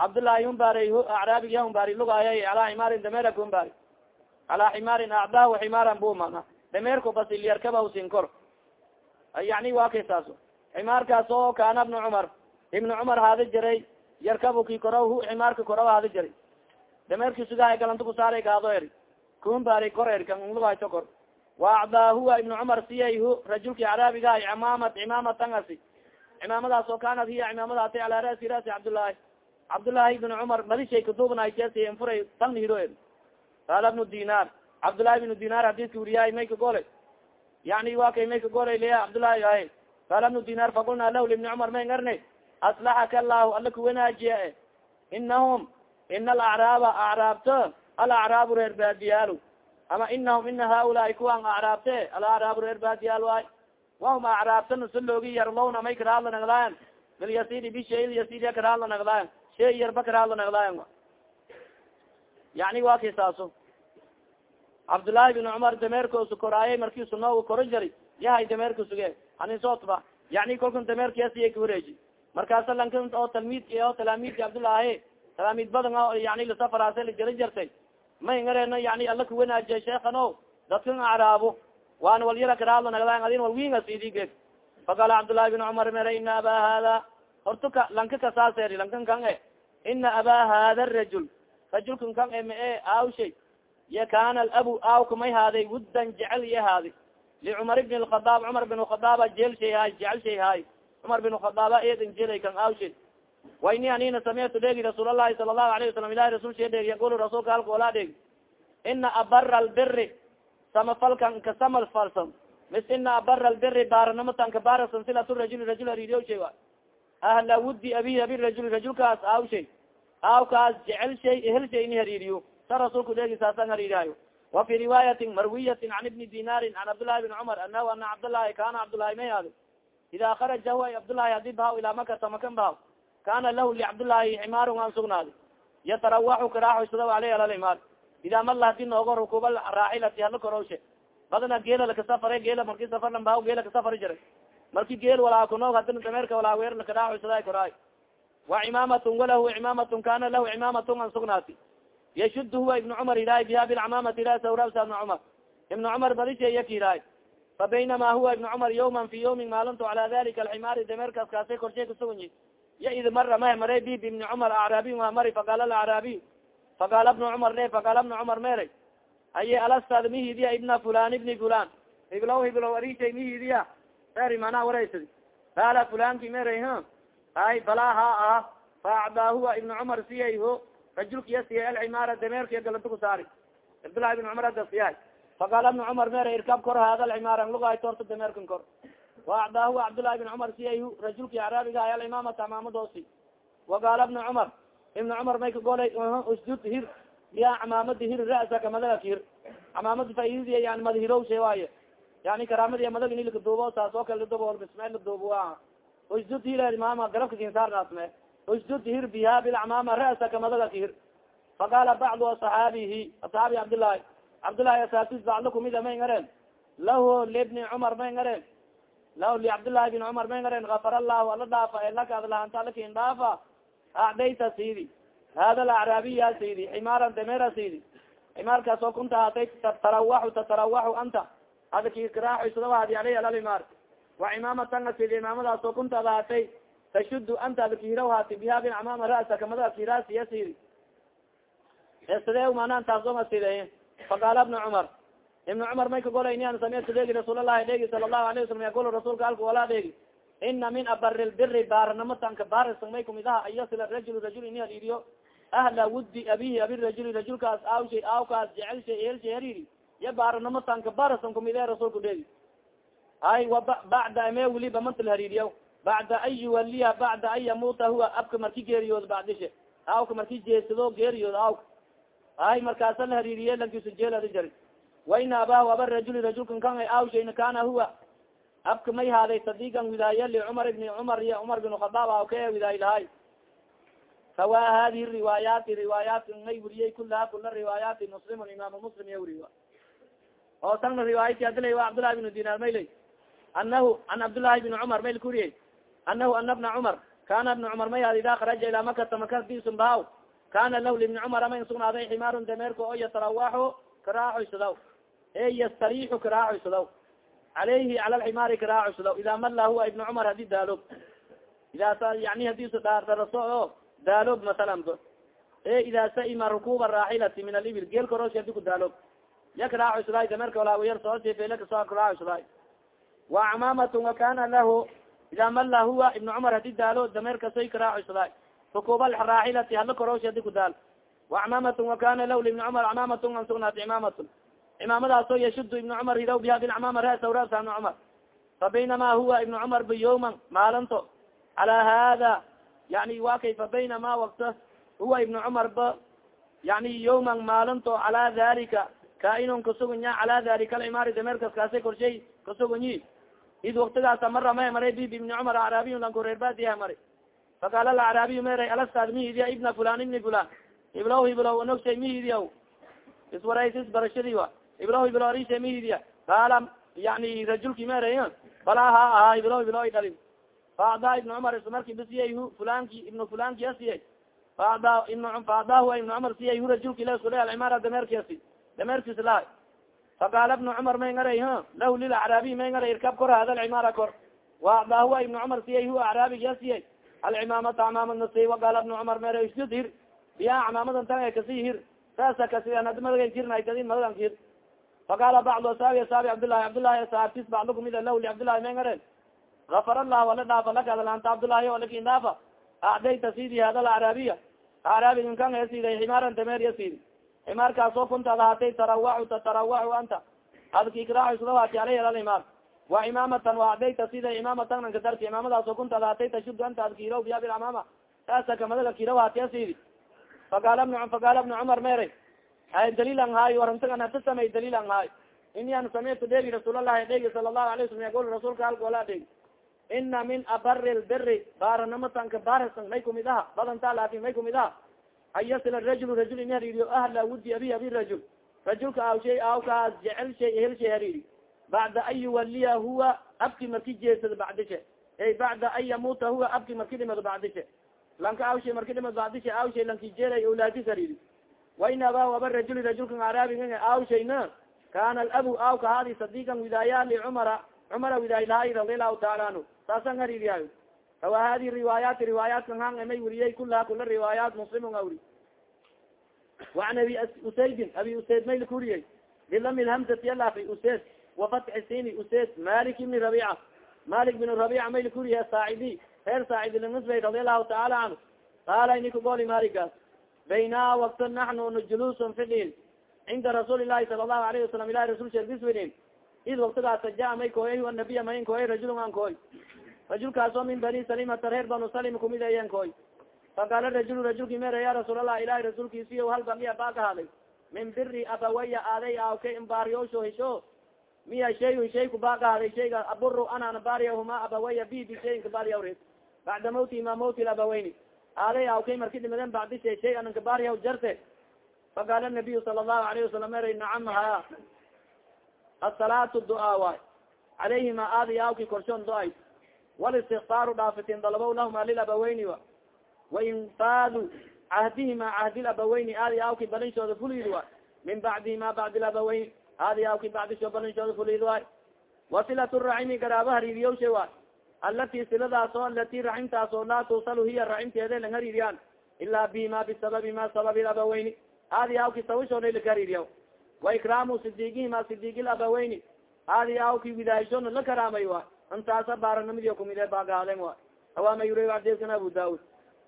cabdullaahi humbaary acraabiga humbaari lugaayay alaa ximaarin dameeraka humbaari alaa ximaarin acdaahu ximaaran bumana dameerku bas ilyarkaba usin kor yani waa kay saaso ximaarkaas oo kaana ibnu cumar ibnu cumar haada jiray yarkabu ki koraw ximaarka koraw haada jiray dameerki sugahay galanta kusaaray gaado eri kumbaari kor eri kan lugahayto kor wa acdaa huwa ibnu cumar siyay hu rajulki acraabigaha cimaamad cimaamatan asi cimaamadaas oo kaanat hiya cimaamadaati calaa rasi rasi cabdullaahi cabdullaahi ibnu cumar madishay kaduubnaytesiy furay tan eri qaala ibnu dinar cabdullaahi ibnu dinar hadiska wuriyaay may ka golay yani wa kay may ka golay leya cabdullaahi ahay qaala ibnu dinar faqulna lah libni cumar may ngarne aslaxaka allahu alla kuwanaajiya e inahum ina alacraaba acraabto alacraabu reer baadiyaalo ama inahum ina haulaai kuwan acraabte alacraabu reer baadiyaal waay wahum acraabtana sa loogi yarlowna may karaadla nagdaayan bilyasiri bishay yasiriya karaadla nagdaayan shay yarba karaadla nagdaayan yani wa kay saaso cabdullaahi bin cumar dameerkoosu koraayay markii sunooga koro jari. Yahay dameerka suge hanin sootba. Yani kolkan dameerkasiya kawareeji markaasa lankan oo talmiid oo talaamiidki cabdullaahi talaamiid badan o yani lasafaraase la jara jartay may ngareeno yani alla kawanaajiya sheekan o dadkan acraabo waana wal yara karaadla nagdaan adin wal winga sidigeeg faqaala cabdullaahi bin cumar mere ina abaa hada hortuka lanka kasaaseeri lankan kan e. Ina abaa hada rajul. Rajulkan kan e ma e aawshay iyo kana alabu aawka may haaday wuddan jecel iyo haadi. Licumar bn lkhadaab cumar bin khadaaba jeel shay haay jecel shay haay cumar bin khadaaba eedan jelay kan aawshe wayni anina samictu dheegi rasuul allahi sala allahu alayh wasalam ilahi rasul shee dheegi yaqulu rasuulka halka walaa dheegi ina abara albiri samafalkan ka samalfalsan mis ina abara albiri baaranimatan ka baarasan silatu rajuli rajul ariidiyo shay wa. Ahla wudi abi abi rajul rajulkaas aaw shay aawkaas jecel shay ehel shay ini hariiriyo sa rasuulku dheegi saasan hariiraayo wa fi riwaayatin marwiyatin can ibni dinaarin can cabdllahi bn cumar anahu ana cabdllahi kana cabdllahi may aadi ida kharaja huwa cabdllahi haddii bahaw ilaa makata makan bahaw kana lahu licabdllahi ximaarun aan sugnaadi yatarawaxu karaaxoysada aleyh alalimaar ida mala haddii noogo rukuba raaxilati hala korowshe badana geela lakasafare geela marki safarlan bahaw geela kasafari jiray marki geel walaa kunoog hadina dameerka walaa weer lakaraaxoysada koraay wa cimaamatun walahu cimaamatun kana lahu cimaamatun an sugnaati yashud huwa ibn cumar ilahay biha bilcamaamati ila sawrabsa ibna cumar ibna cumar badisha yaki ilahay fa baynama huwa ibna cumar yawman fi yawmin maalinto cala dalika alximaari dameerkaas kaasay korshay kasugan yi ya id mara mah maray bi ibni cumar acraabiy waa mari faqaala alacraabiy faqaala ibna cumar le faqaala ibna cumar meray aye alastad mihidiya ibna fulan ibni fulan hiblow hiblow arishay mihidiya eri manaa waraysadi qaala fulanki meray ha ay balaa ha ah fa acdaa huwa ibna cumar siyay ho rajulka iya siya alximaara dameerkaiyo galanta ku saari cabdullahi ibn cumar ada siyahay faqaala ibna cumar meera irkab kor haada alximaara lugahay toorta dameerkan kor wa acdaahu cabdullahi ibn cumar siyay rajulki acraabiga ay alimaamata amamadoosi waqaala ibna cumar ibna cumar may ka golay usjud hir biya camaamadi hir ra'saka madagak hir camaamada faidadiya yani madahirowshe waaye yani karaamadi madag ini lakaduubo saas oo kale ladubo bisme laduubo usjud hir imaama garabka kinsaarnaasme usjud hir biha bilcmaama ra'saka madagak hir faqaala bacdu aصxaabihi asxaabi cabdillaahi cabdillahi asaatis bacdo kumida may ngareen lahu libni cumar may ngareen lahu licabdillahi bin cumar may ngareen gafar allahu ala dhaafa e laka adlahanta alakin dhaafa acdayta sidi hada alacraabiya sidi ximaaran dameera sidi ximaarkaas oo kunta hatay tatarawaxu tatarawaxu anta. Adaki kiraaxoysadaadi aleyh alalimaar wa cimaamatan sidi imaamadaas oo kunta ada hatay tashudu anta adakihiraw hati biha bilcamaama ra'saka madakirasiya sidi sade manaan taasoma side faqaala ibna cumar ibna cumar may ka golay ni an samictu dheegi rasuulalahi dheegi sala allahu alayh wasalam yaqul rasuulka alka walaa dheegi. Ina min abari lbiri baaranamatanka baarisan may kumid aha an yasila rajul rajul ini hariiriyo ahla wudi abihi abi rajuli rajulkaas aaw shay aawkaas jecel shay ehel shay hariiri ya baaranamatanka baarisan kumid e rasuulka dheegi. Ay wa bacda ame weliba mantal hariiriya bacda an yuwaliya bacda an yamuuta huwa abka marki geeriyood bacdishe aawka marki jeesado geeriyood aawka. Ay markaasa la hariiriye lankisu jeelada jari waina abahu aba rajuli rajulkan kan aawshayna kana huwa abka may haaday sadiigan widaaye licumar ibni cumar iyo cumar bin khadaab aw ka widaay lahay sawa hadihi riwaayaati riwaayaati may weriyey kulaha kula riwaayaati muslimun imaamu muslim iya weriy oo tagna riwaayati adilay wa cabdullahi binu dinar maylay anahu an cabdullahi bin cumar mayl kuriyey anahu ana bna cumar kana bna cumar may haad ida kharaja ilaa makata maka disun bahaw kana lah libni cumar ama in sugnaaday ximaarun dameerka oo yatarawaxu karaaxoysadaw e yastariixu karaaxoysadaw calayhi cala alximaari karaaxoysadaw ida mala huwa ibna cumar haddii daaloog. Idaa yani haddii su dhaardaraso o daaloog masalan ba. E ida saima rukuba raaxilati min alibil geel korosi haddii ku daaloog. Ya karaaxoysadaay dameerka walaawayar soosifeelakasoo karaaxoysadaay wa camaamatu wa kana lahu ida mala huwa ibna cumar haddii daalo dameerkasay karaaxoysadaay rukuba raaxilati hala korowsi hadi ku daal. Wacmaamatun wakana law ibni cumar cmaamatun an sugnaat cimaamadaasoo yashudu ibna cumar hidaw biha bilcamaama ra'sa ra'sa ibna cumar. fa baynama huwa ibna cumar ba yawman maalinto. calaa hada yani wa kay fa baynama wakta huwa ibna cumar ba yani yawman maalinto calaa dalika kaainun kasugunya calaa dalika alcimaari dameerkas kaasay korshay kasugunyi id waktigaasa mara ma maray bib ibni cumar acraabiy lanko reer baadiyaha mari faqaala alacraabiyu meray alastad mihidiya ibna fulan ibni fulan iblow iblow nogshay mihidiya iswarays isbarashadii wa iblow arisha mihidiya qaala yani rajulki meray balaa ha ahaa iblow iblow dhalin faacdaa ibna cumar is marki fulanki ibna fulanki asiyay faacdaa ibn faacdaahu ibna cumar siyay hu rajulki la isku le alcimaara dameerkiasi dameerkiis laha faqaala ibna cumar may ngaray lahu lilacraabiy may ngaray irkab kor hada alcimaara kor. Waacdaahuwa ibna cumar siyay hu acraabig asiyay alcimaamata camaamad nasiy waqaala ibna cumar mere isjud hir. Biya camaamadan tan kasi hir. Saasa kasi ad madaga kirnay kadin madagan kir faqaala bacdu asaabi asaabi cabdillaahi cabdillahi asaabtis bacdo kumid lah liabdillahi mengaren gafar allah wala dhaafa laka adalanta cabdullahi olakin dhaafa acdayta sidi hada alacraabiya acraabigan kan e siday ximaaran dameeriya sidi ximaarkaasoo kunta ad ahaatay tarawacu tatarawacu anta adkikraac isudawati aleyh alhimaar wa imaamatan wa acdayta sida imaamatan nanka darti imaamadaasoo kunta ad ahaatay tashudu anta adkiiraw biya bilcamaama saasa kamadaga kirawatiya sidi faqaala faqaala bna cumar mere ay daliil an haayo warantagan hata samey daliil an haayo ini an samictu dheegi rasuulallahi dheegi sala allahu alay wasalam yaqul rasuulka halka wala dheegi ina min abari lbiri baaranamatanka baarsan may kumid aha badanta laakin may kumid aha an yasila rajul rajul in hariiriyo ahla wudi abi abi rajul. Rajulka aw shay awkaas jecel shay ehel shay hariiri bacda an yuwaliya huwa abki marki jeesado bacdishe ay bacda an yamuuta huwa abki marki dhimado bacdishe lanka awshay marki dhimad bacdishe awshay lanki jeelay awlaadis hariiri wain abahu aba rajuli rajulkan araabig awshayna kana alabu awka hadi sadiqan widaaya licumara cumara widaay lahay radi allahu taala anhu saasan hariiriyayo kawa hadi riwaayaati riwaayaatkan hang may weriyey kulaha kula riwaayaat muslimun awri waan abi usaydin abi usayd may lakuriyey bilami lhamzati alafi usayd wafatxi sini usayd malik ibni rabica malik bin rabica may lakuriye saacidi reer saacidi lanusbay radi allahu taala canhu qaala ini kagoli maligaas bayna wakta naxnu njulusun fidin cinda rasuuli lahi sala allahu alayhi wasalam ilahi rasul sheegiswidin id waktigaasa ja may kooyay anabiya mayn kooyay rajulun an kooy rajulkaasoo min bani salimata reer banu salim kumid ayan kooy faqaala rajul rajulki mere ya rasuul allah ilahi rasuulkiisiyo hal baqiya baakahaaday min biri abawaya aaday aawkay imbaariyosho hesho miya shayun shay ku baakahaaday shayga aburu anana baariyahuma abawaya bi bishayin kabaariyawre bacda mawti ma mawti abaweyni aaday aawkay marki dhimaden bacdishe shay anan kabaariyaw jarte faqaala nabiyu sala allahu alayhi wasalam mere nacam ha. Asalaatu duaa waay. Calayhima aadi aawki korshoon do-ay walistikfaaru dhaafitin dalabow lahuma lilabaweyni wa wainfaadu cahdihima cahdi labaweyni aadi aawki balinshooda fuliid waay. Min bacdihima bacdi labaweyni aadi aawki bacdisho balinshooda fuliid waay. Wasilat racimi garaaba hariiriyowshe waay alati siladaasoo alati raximtaasoo laa tuusalu hiya raximteede lang hariiriyaan ilaa bihima bisababi ma sababi labaweyni aadi aawki sawishooda laka hariiriya wa ikraamu sidiigihima sidiigi labaweyni aadi aawki widaayshona la karaamay waay intaasa baaranimadiyo kumide baagaaden waay awaama yuri adeskan abu daud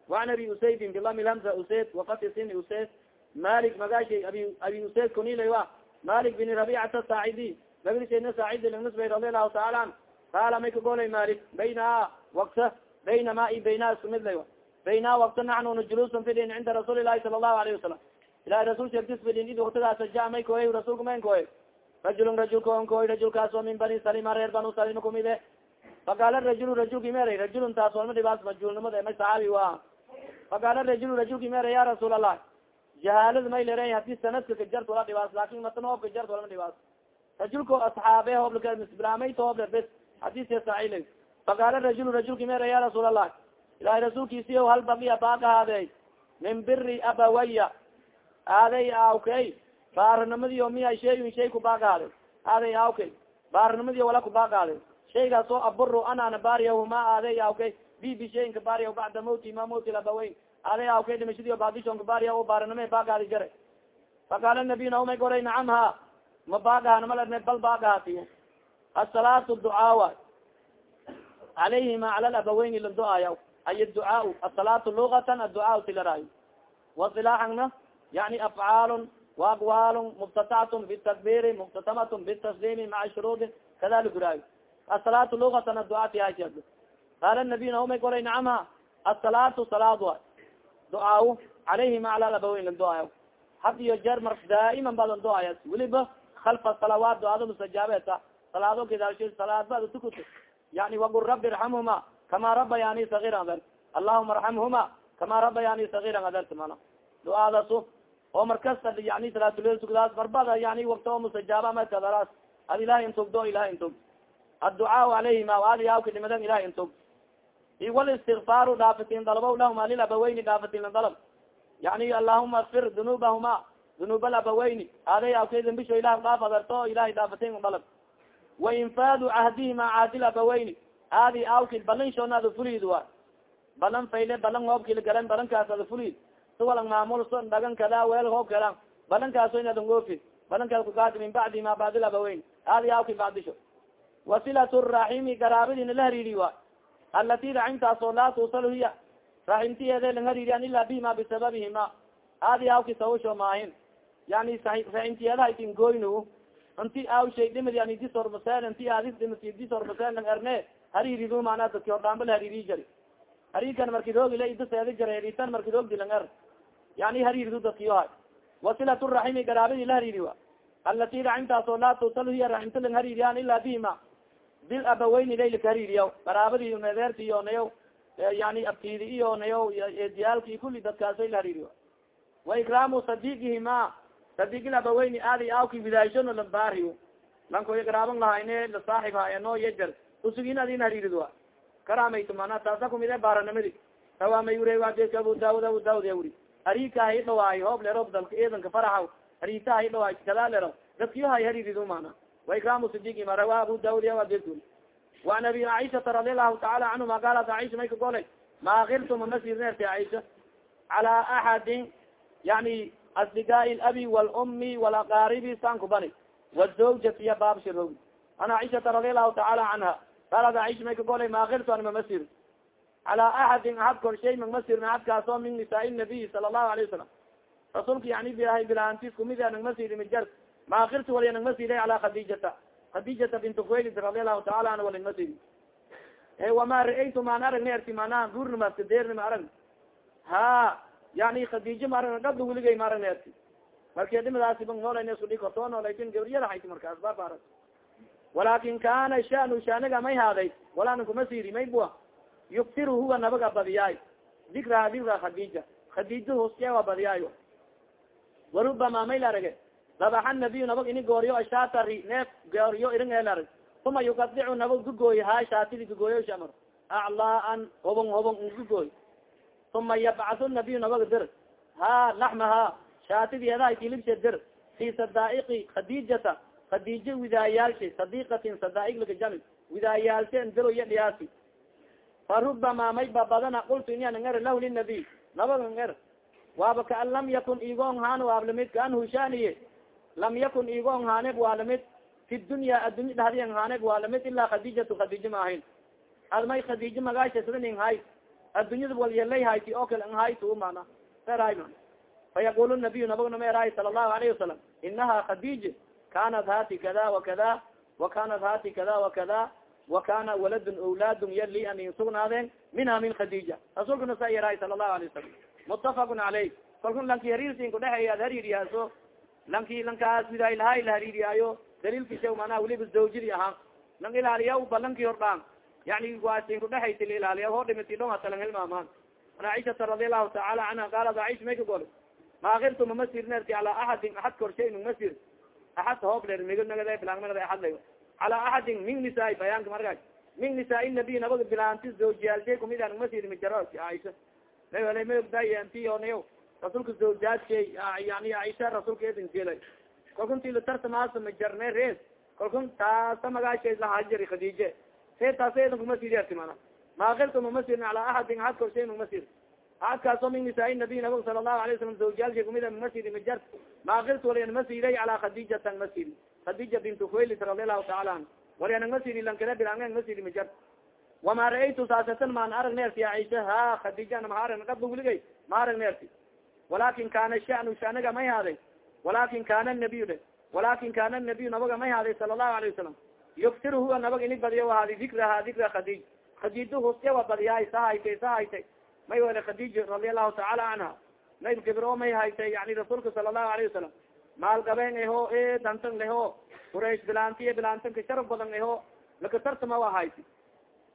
waan abi usaydin bilami lhamza usayd wakatisin usayd malik magaashay abi abi usayd kunilay wa malik bin rabicata saacidi magrisheedna saacidi lanusbay radi allahu taala an qaala may kagolay malik bayna wakta bayna ma i bayna isku mid lay bayna wakta naxnu juluusan fidin cinda rasuuli lahi sala allahu alayhi wasalam ilahi rasul sheegtis fidin id waktadaasa ja may koy rasulka mayn koy rajulun rajulka on koy rajulkaas oo min bani salima reer banu salima kumide faqaala rajul rajulki meray rajulun taas walma dhibaas majulnimada may saxaabi wa faqaala rajul rajulki meray ya rasuul allah jahaalada may lere haddii sanadka kajart wala dhibaas laakin matan hoob kajart walma dhibaas rajulko asxaabe hooblamisbilaamay hooble bes saacil faqaala rajul rajulki meray ya rasuul allah ilahi rasuulkiisi hal baqiya baaqahaade min biri abawaya aaday awkay baaranimadiyo miya shayun shay ku baaqaade aaday awkay baaranimadiyo wala ku baaqaade shaygaas oo aburo anana baariyahuma aaday awkay bi bishayin kabaariya bacda mawti ma mawti labaweyn aaday awkay dhimashadiyo baadishon kabaariya o baaranime baaqaadi jare faqaala nabiy naumay goray nacam ha ma baaqahan malarne bal baaqahatiy asalaatu ducaawa calayhima cala labaweyni laduaaya ay ducaa asalaatu lugatan adducaa tilaraayo wasilaaxana yani afcaalun waaqwaalun mubtatacatun bitakbiri muktatamatun bitasliimi maca shuruudi kadalik uraayo asalaatu lugatan aducaati hashe qaala nabiy naumay goray nacamha asalaatu salaad wa. Ducaaw calayhima cala labaweyn laduaaya had iyo jeer mar daa'iman badan duaaya weliba kalfa salawaat duaada mustajaabeeta salaado kidaasho salaad bada tukuto yani waqul rabi irxamhuma kama rabayani sagiran ader allahuma arxamhuma kama rabayani sagiran aderta mana duaadasu oo markasta yani salaatulel tukdaas barbada yani wakta oo mustajaaba makadaraas ad ilahay intugdo ilahay intug adducaa alayhima adi awka dhimadan ilahay intug iwalistikfaaru dhaafitin dalabo lahuma lilabaweyni dhaafitin dalab yani allahuma akfir dunubahuma dunuub alabaweyni aday awkay dambisho ilah dhaaf adarto ilahay dhaafitin dalab wainfaadu cahdihima caadi labaweyni aadi awki balanshona ada fulid wa. Balan fayle balan hoobkila galan balankaas ada fulid. Suwalang maamul so dhagan kada weel hoob galan balankaaso inadan oofi balankaas kugaadi min bacdi ma bacdil abaweyn aadi awki bacdisho wasilat raximi garaabadina la hariiri wa. Alati raximtaasoo laa tuusal hiya raximtiyeede lang hariiriyan ila bihima bisababihima. Aadi awki sawasho maahin yani raximtiyeedahaitin goynu inti aw shay dhimid yani disorbaseen inti aadis dhimid disorbaseen lang erne hariiridu mana dadki ordhaamba la hariiri jari hariirkan marki roogile idaseedi jara hariirtan marki roogdi lang er yani hariiridu dadkiyoha wasilat raximi garaabadii la hariiri wa alati raximtaasoo laa tuusal hiya raximta lang hariiriyan ila bihima bil abaweyni laylika hariiriya qaraabadii medeerti iyonayo yani abtiidi iyonayo diyaalki kuli dadkaasay la hariiriyo wa ikraamu sadiqihima sadigilabaweyni aadi awki widaayshona lambaariyo lankoy qaraabon lahayne lasaaxib hayano yejar. Usugin adin hariiridoa karamayto mana taasa kumide baaranimadi tawa mayure adeska abu daawud abu daawud ya wuri harika hidhawaayo hoob leroob dalka eedanka faraxaw harita hidhawaayo kada lero dadkiyo hay hariirido mana waikramu sidigi marawa abu daawud wa adeska wuri waan abi caiشhata radialahu taala canhuma gaalat caisha may ka golay ma kirtuma masirneerta caisha cala axadin yani asdigaa abi walumi walaqaaribi san kubani wazawjati ya baabshirog an caiشhata radi alahu tacaala canha qalad aish may kagolay maakirtu an mamasir cala axadin ahad korshay magmasirn ahadkaasoo min nisaai nabiy sala lahu alayه wasalam rasuulka yani bilahay bilaantis kumid nagmasiri mijar maakirtu waliya nagmasira ala khadijata khadijata bint khuwaylid radi alahu taala anha walinmasiri wama ra'aytu maan arag na erti manaa guurnima sedernima arag ha yani khadija ma aragna gabda weligay ma aragna erti marki dhimadaasi ban noolay isku dhig kortoo noolaytin gabriyada hayti markaas baba arag walakin kana shanu shaniga may haaday walaanan kumasiri may bua yuktir huwa nabaga badiyaay. Dikraha dikra khadija. Khadija hoskewa badiyaayo warubama may la arage dabaxa nabiy nabag ini gooriyo ashatari neef gooriyo iringelarag uma yukadicu nabag gugooy ha shaatidi gugooyo shamar aclaan hobong hobong ngugooy uma yabcathu nabiy nabag dir ha laxmaha shaatidiedaha kilibsha dir fi sadaa'iqi khadijata khadija widaayaalsha sadiqatin sadaa'iq lakajami widaayaalsha ndiro iyo dhiyaasi fa rubama may babadana qultu inia nnger lah linabiy nabag nger waaba kaan lam yakun igoon haan waablamid kaan hushaniye lam yakun igoon haaneb waa la mid fi dunya addunya dhahdiyan haaneb waa la mid ilaa khadijatu khadija ma ahayn admay khadija magaasha sidanin hay addunyada walyalay hayti oo kale an haytu mana eray ma. Fayaqul nabiyu nabagna ma eray sala allahu alayhi wasalam inaha khadija kanat hati kada wakada wa kanat hati kada wakada wa kana waladun awlaadun yali an insugnaadeen minha min khadija. Rasuulkana sa eray sala allahu alayh wasalam mutafaqun caleyh kalkun lanki hariirsin kudhexeeya ad hariiriyaaso lanki lankaas widaay lahay la hariiriyaayo daliilkisa manaa weliba zawjidi ahaan. Lang ilaaliya balanki hordhaan yani waasinkudhehaysi ilaaliya ho dhimitidhomatalanghelmaamaan ana caiشhata radi alahu tacaala anha qaalat aisha may ka gol maakirtu mama sirnerti calaa axadin aad korshay nugma sir aad hoobler mgnagada bilaanmanada aadla calaa axadin min nisaa bayaanka markaas min nisaa nabiy nabaga bilaanti zawjiyaalshay kumida ah, nugma sir mijaro aisha. Mayla ma ogdaay anti onayo rasuulka zawjaadshey ah, yani aisha rasuulka edin jelay kalkunti latartamaasa mijarne rees kalkun taasa magaashay lahajiri khadiije se taasa edan kumasiri arti mana maakirka mamasirin cala axadin axad korshay mamasir axadkaasoo min nisaai nabiy nabag sala allahu alay wasalam zawjaalshay kumid masiri majar maakirta walian masiray cala khadijatan masiri khadija bintu kuwaylit radi allahu taala an walian masiri lankada bilangan masiri majar wama ra'aytu saasatan maan arag neerti aisha ha khadijana ma arag gabda weligay ma arag neerti. Walakin kana shanu shaniga may haaday walakin kana nabiy de. Walakin kana nabiy nabaga may haaday sala allahu alayه wasalam yuktir huwa nabag ini badiyo haadi dikraha dikra khadij khadija husya wa badiyaay sa haytay sa haytay may wele khadija radi allahu taala canha nayb kibro may haytay yani rasuulka sala allahu alayه wasalam maal gabeen eho e dantan leho quraish bilaantiya bilaantanka sharaf badan eho lakatartama wa hayti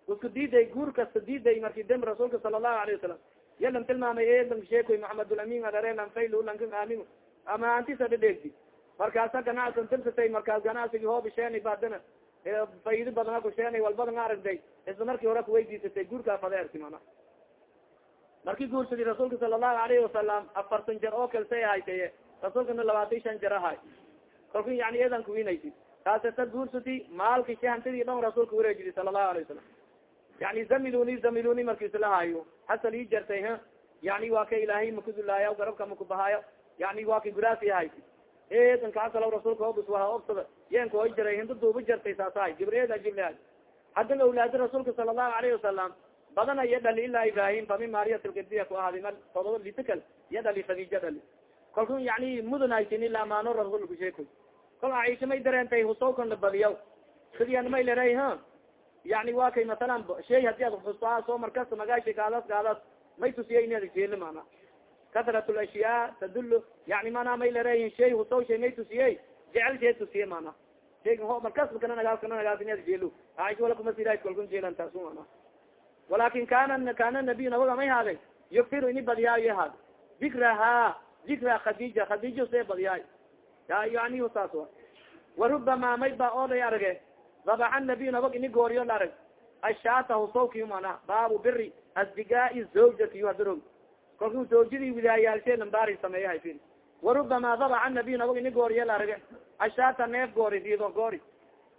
isku diiday guur kasta diiday marki dem rasuulka sala allahu alayه wasalam yalan tilmaamay elan sheekoy maxamedulamin adare lanfayl lankan aamin ama antisa dhadheegdi markaasa ganacsan tirsatay markaas ganacsigi hoobisheeni badana faydo badana kusheenay walbada nga aragday isla markii hore kuweydiisatay guurkaa fadeerti mana marki guursadi rasuulka sala allahu alayhi wasalam afartan jar oo kalsay haytaye rasuulkana labaatan shan jar ahay kalku yani eedan kuwinaysi taasata guursati maalki shahantadii dhon rasuulka wareejidi sala allahu alayh wasalam yani zamiluni zamiluni markiislahayo hasal ii jartay ha yani waa ka ilaahay makudulaayo garabka makubahaayo yani waa ka guraasi ahay eedan kaasalaw rasuulka obs waa obsada yeenka oy jiray hinda duuba jartay saasahay gibreeda jible haddana awlaadi rasuulka sala allahu alayhi wasalam badana iya dhali ilaa ibrahim fami maariyatlkadiya ku ahadi ma todoba litikal iya dhali khadiija dhali kalku yani mudan haysin ilaa maano rasulku sheekoy kol aisha may dareentay husawkan la badiyaw. Sidian may leray ha yani wa kay masalan shay haddii ad xusaa soo markasta magaasha kaadas kaadas may tusiya inad jeeli mana kasrat lashyaa tadul yani mana may lereyin shay husaw shay may tusiye jecel shay tusiye mana. Shayga ho markas kana nagaas kana nagaas inad sira kalkun jeelan taasu mana. Walakin kana kana nabaga may haaday yugfiru ini badiyaayo haad dikraha dikra khadija khadija see badiyaayo ya yani saas wa warubama may ba oday arage dabaxa nabiy nabag ini gooriyo la arag ashaata husawki mana. Baabu biri asdigaai zawjati hadarog kalku zawjadii widaayaalshe lambaari sameeyahay fil warubama dabaxa nabiy nabag ini gooriyo la arage. Ashaata neef goori diido goori.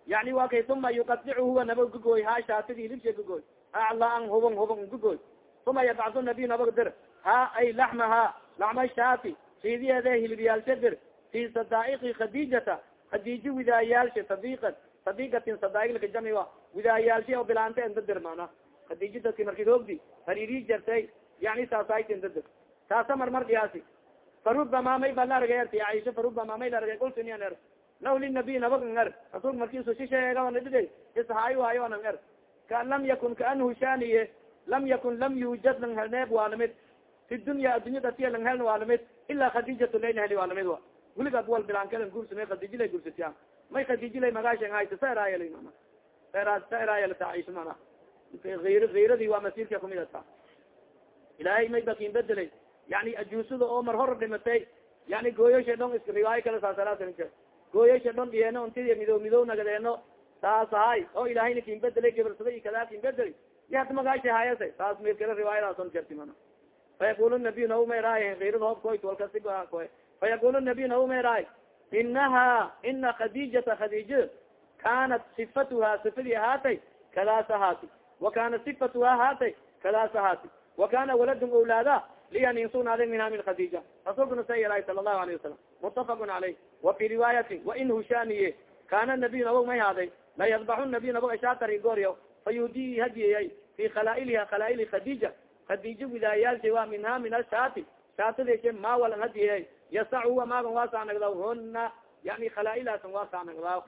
Yani wa kay uma yuqadicu huwa nabag gagooy ha shaatadi hilibshe gagooy aclaan hubon hubon gagooy uma yabcadu nabiy nabag dir. Ha ay laxmaha laxma shaati siidiyeede hilibyaalshe dir. Fi sadaaiki khadijata khadija widaayaalshe sadiiqan. Sadiigatin sadaailka jami a widaayaalshe oo bilaante inta dir mana khadija dadki marki hoogdi hariiri jartay yani dir taasa marmar dhiyaasi farubama may ba la argay arti aisha farubama may la argay kultinian er naw linabiy nabag ang er rasul markiisu shisheegaanadide ishaayo hayo anang er kaan lam yakun kaanhu shaniye lam yakun lam yujad lang helneeb waa la mid fi dunya addunya datiya lang helna waa la mid ilaa khadijatu layna heli waa la mid wa weligaad wal bilaankalan guursame khadijilay guursatiya may khadijilay magaashan hayta sa eraayal mana era sa eraayal taisha mana ir iradii waa masiirka kumid ata ilaahay may bakin bedelay yani ajuusada oo mar hor dhimatay. Yani gooyasha dhon is riwaayo kale saasalaasa gooyasha dhon dhiyeeno unti midow midow nagadeeno saas ahay. Oo ilahayna kin bedelay gabalsada i kadaa kin bedelay yat magaasha hayasa saas mil kale riwaayadaason jarti mana. Fayaqul nabiy naumeraay irada hobkoyt walkasi koy fayaqul nabiy naumeraay inaha ina khadijata khadija kanat sifatuha sifadii ahaatay kadaas ahaati wa kana sifatuha ahaatay kadaas ahaati wa kana waladun awlaada liya nin sugnaada minha min khadija rasulkuna sa yaraay sala allahu alayh wasalam mutafaqun caleyh wa fi riwaayatin wain hushaniye kana nabiy nabog may haaday la yadbaxu nabiy nabog ashaatari gooryo fayudii hadiyeyay fi khalaailiha khalaaili khadija khadija widaayaalsha wa minha min ashaati shaatadeshe maawalan hadiyeyay yasacuwa maagan waasaanagdaw huna yani khalaailaasan waasaanagdaw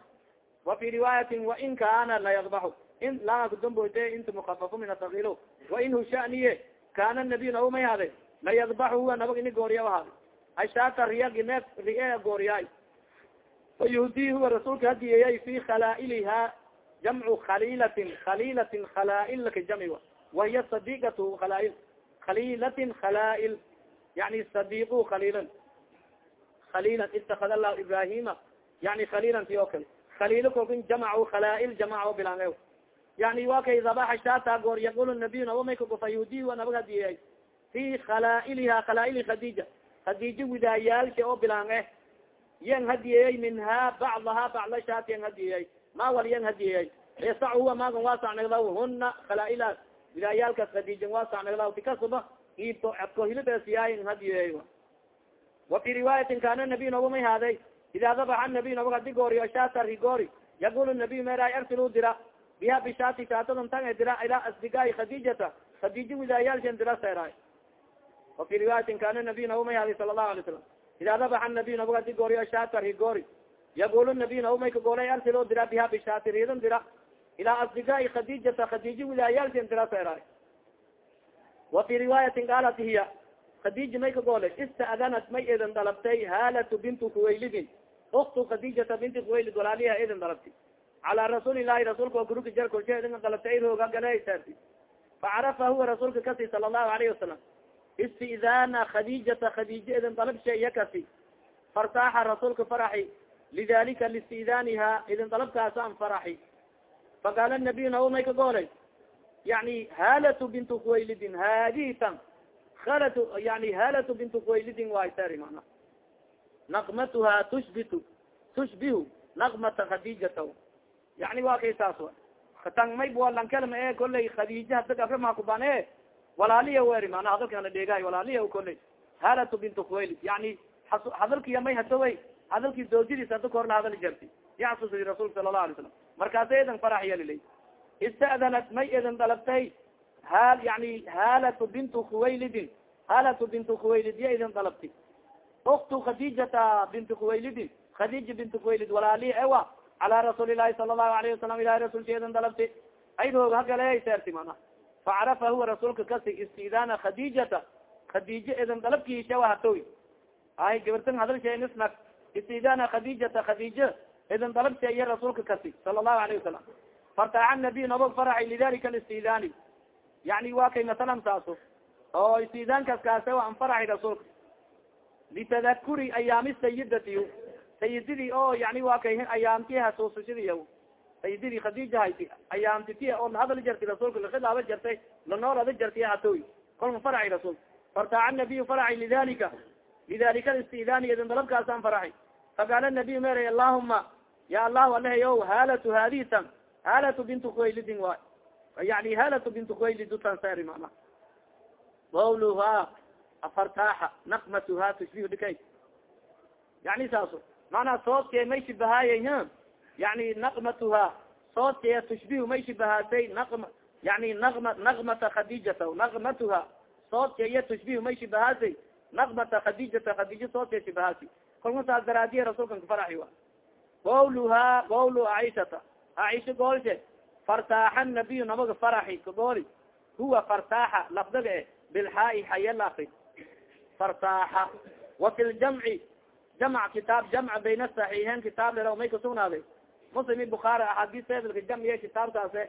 wa fi riwaayatin wain kana la yadbaxu in laa kudamboyte inta mukafafu min asakilo wain hushaniye kana nabiy nabog may haaday la yadbaxu huwa nabag ini gooriya ahaaday ashaata riyagi neef rie gooriyaay fayuhdii huwa rasuulka hadiyeyay fi khalaailiha jamcu khalilatin khalilatin khalaail laka jami wahiya sadiqatu khalaail khalilatin khalaail yani sadiqu khalilan khalilan itakad allahu ibrahima yani khalilan ti o kale khaliilo kolkin jamacu khalaail jamaco bilange yani wa kay shaata goor yaqul nabiy naba may kagofa yahudi wa nabag hadiyeyay fi khalaailiha khalaaili khadija khadija widaayaalsha oo bilange yan hadiyeyay minha bacdaha bacda shaati yan hadiyeyay ma wal yan hadiyeyay yasac huwa maagan waasacnagdaw huna khalaa'ilaas. Widaayaalkaas khadiijan waasacnagdaw tikasuba iibto adko hilibesiyaay hadiyeyay wa. Fi riwaayatin kana nabiy naba may haaday ida dabaxa nabiy nabag hadi gooriyo shaata rigoori yaqul nabiy meray arsilu dira biha bishaati shaatadan tan e dira ilaa asdigaai khadijata khadija widaayaalshan dira seeraay wa fi riwaayatin kana nabiy naba may haaday sala allahu alay salam ida dabaxa nabiy nabag hadi gooriyo shaata rigoori yaqul nabiy naba may kagoolay arsilu dira biha bishaati riidan dira. Ilaa asdigaai khadijata khadija widaayaalshan dira seeraay wa fi riwaayatin qaalat hiya khadija may kagoolay istaadanat may idin dalabtay haalatu bintu kuwaylidin uktu khadijata binti kuwaylid walaaliha idin dalabti calaa rasuuli lahi rasuulka oo guruka jar korshe idin dalabtay irooga galesaarti facarafa huwa rasuulka kasi sala allahu alayhi wasalam istidana khadijata khadija idin dalabshe iya kasi fartaaxa rasuulka faraxi lidalika liistidaniha idin dalabkaasaan faraxi faqaala nabiy nawo may kagoolay yani halatu bintu kuwaylidin haadihi tan halat yani halatu bintu kuwaylidin waaytari mana naqmatuha tushbitu tushbihu naqmata khadijata yani waa kay saas tan may walankalma e koley khadija hada gabrama kubane walaaliya weri mana hadalkana dheegahay walaaliya koley halatu bintu kuwaylid yani hadalkiya may hataway hadalkii doojadiis hada kahor la hadali jarti yaxsusi rasuulka sala lahu alay slam markaasa idan farax yalilay ista'danat may idin dalabtay hal yani halatu bintu khuwaylidin. Halatu bintu khuwaylid ya idin dalabti uktu khadijata bintu khuwaylidin. Khadija bintu khuwaylid walaali ewa cala rasuuli lahi sala lahu alayhi wasalam ilahi rasulka idin dalabti aydoog hagale seerti mana facarafa huwa rasuulka kasi istidana khadijata khadija idin dalabkiishawa hatoy ay gabartan hadalshenisnak istidana khadijata khadija idin dalabsha iya rasuulka kasi sala lahu alayhi wasalam fartaaca nabiy nabog faraxay lidalika istidani yani wa kay masalan saaso oo istidaankas kaase an faraxay rasuulka litadakuri ayaami sayidati sayididii oo yani wa kay ayaamti hasuusashadiya sayididii khadija hayti ayaamtiti oo hadal jarti rasuulka lakidaaba jartay lanoolada jartiy hatoy kolka faraxay rasuulka fartaaca nabiy faraxay lidalika lidalika istidani idin dalabkaasaan faraxay. Faqaala nabiy meray allahuma ya allahu alahayo halatu haditan halatu bintu khuwaylidin waay. Yani halatu bintu khuwaylid utansari mana qawluha afartaaxa nakmatuha tushbihu dhikay. Yani saaso maanaa soodkee may shibahaayey yani nakmatuha soodkee tushbihu may shibahaasay naqma yani nama nakmata khadijata nakmatuha soodke iyo tushbihu may shibahaasay nakmata khadijata khadija soodkee shibahaasi kolka saas daraadiya rasuulkan kafaraxi wa qawluha qawlu aishata aisha goolshe fartaaxa nabiy nabaga faraxi kagooli huwa fartaaxa lafdaga e bilxaai xaya laafri fartaaxa wa fi ljamci jamc kitaab jamca bayna saxiixeen kitaab lera may kusugnaaday muslim bukaari axaadiis seedalka jamciye kitaabkaase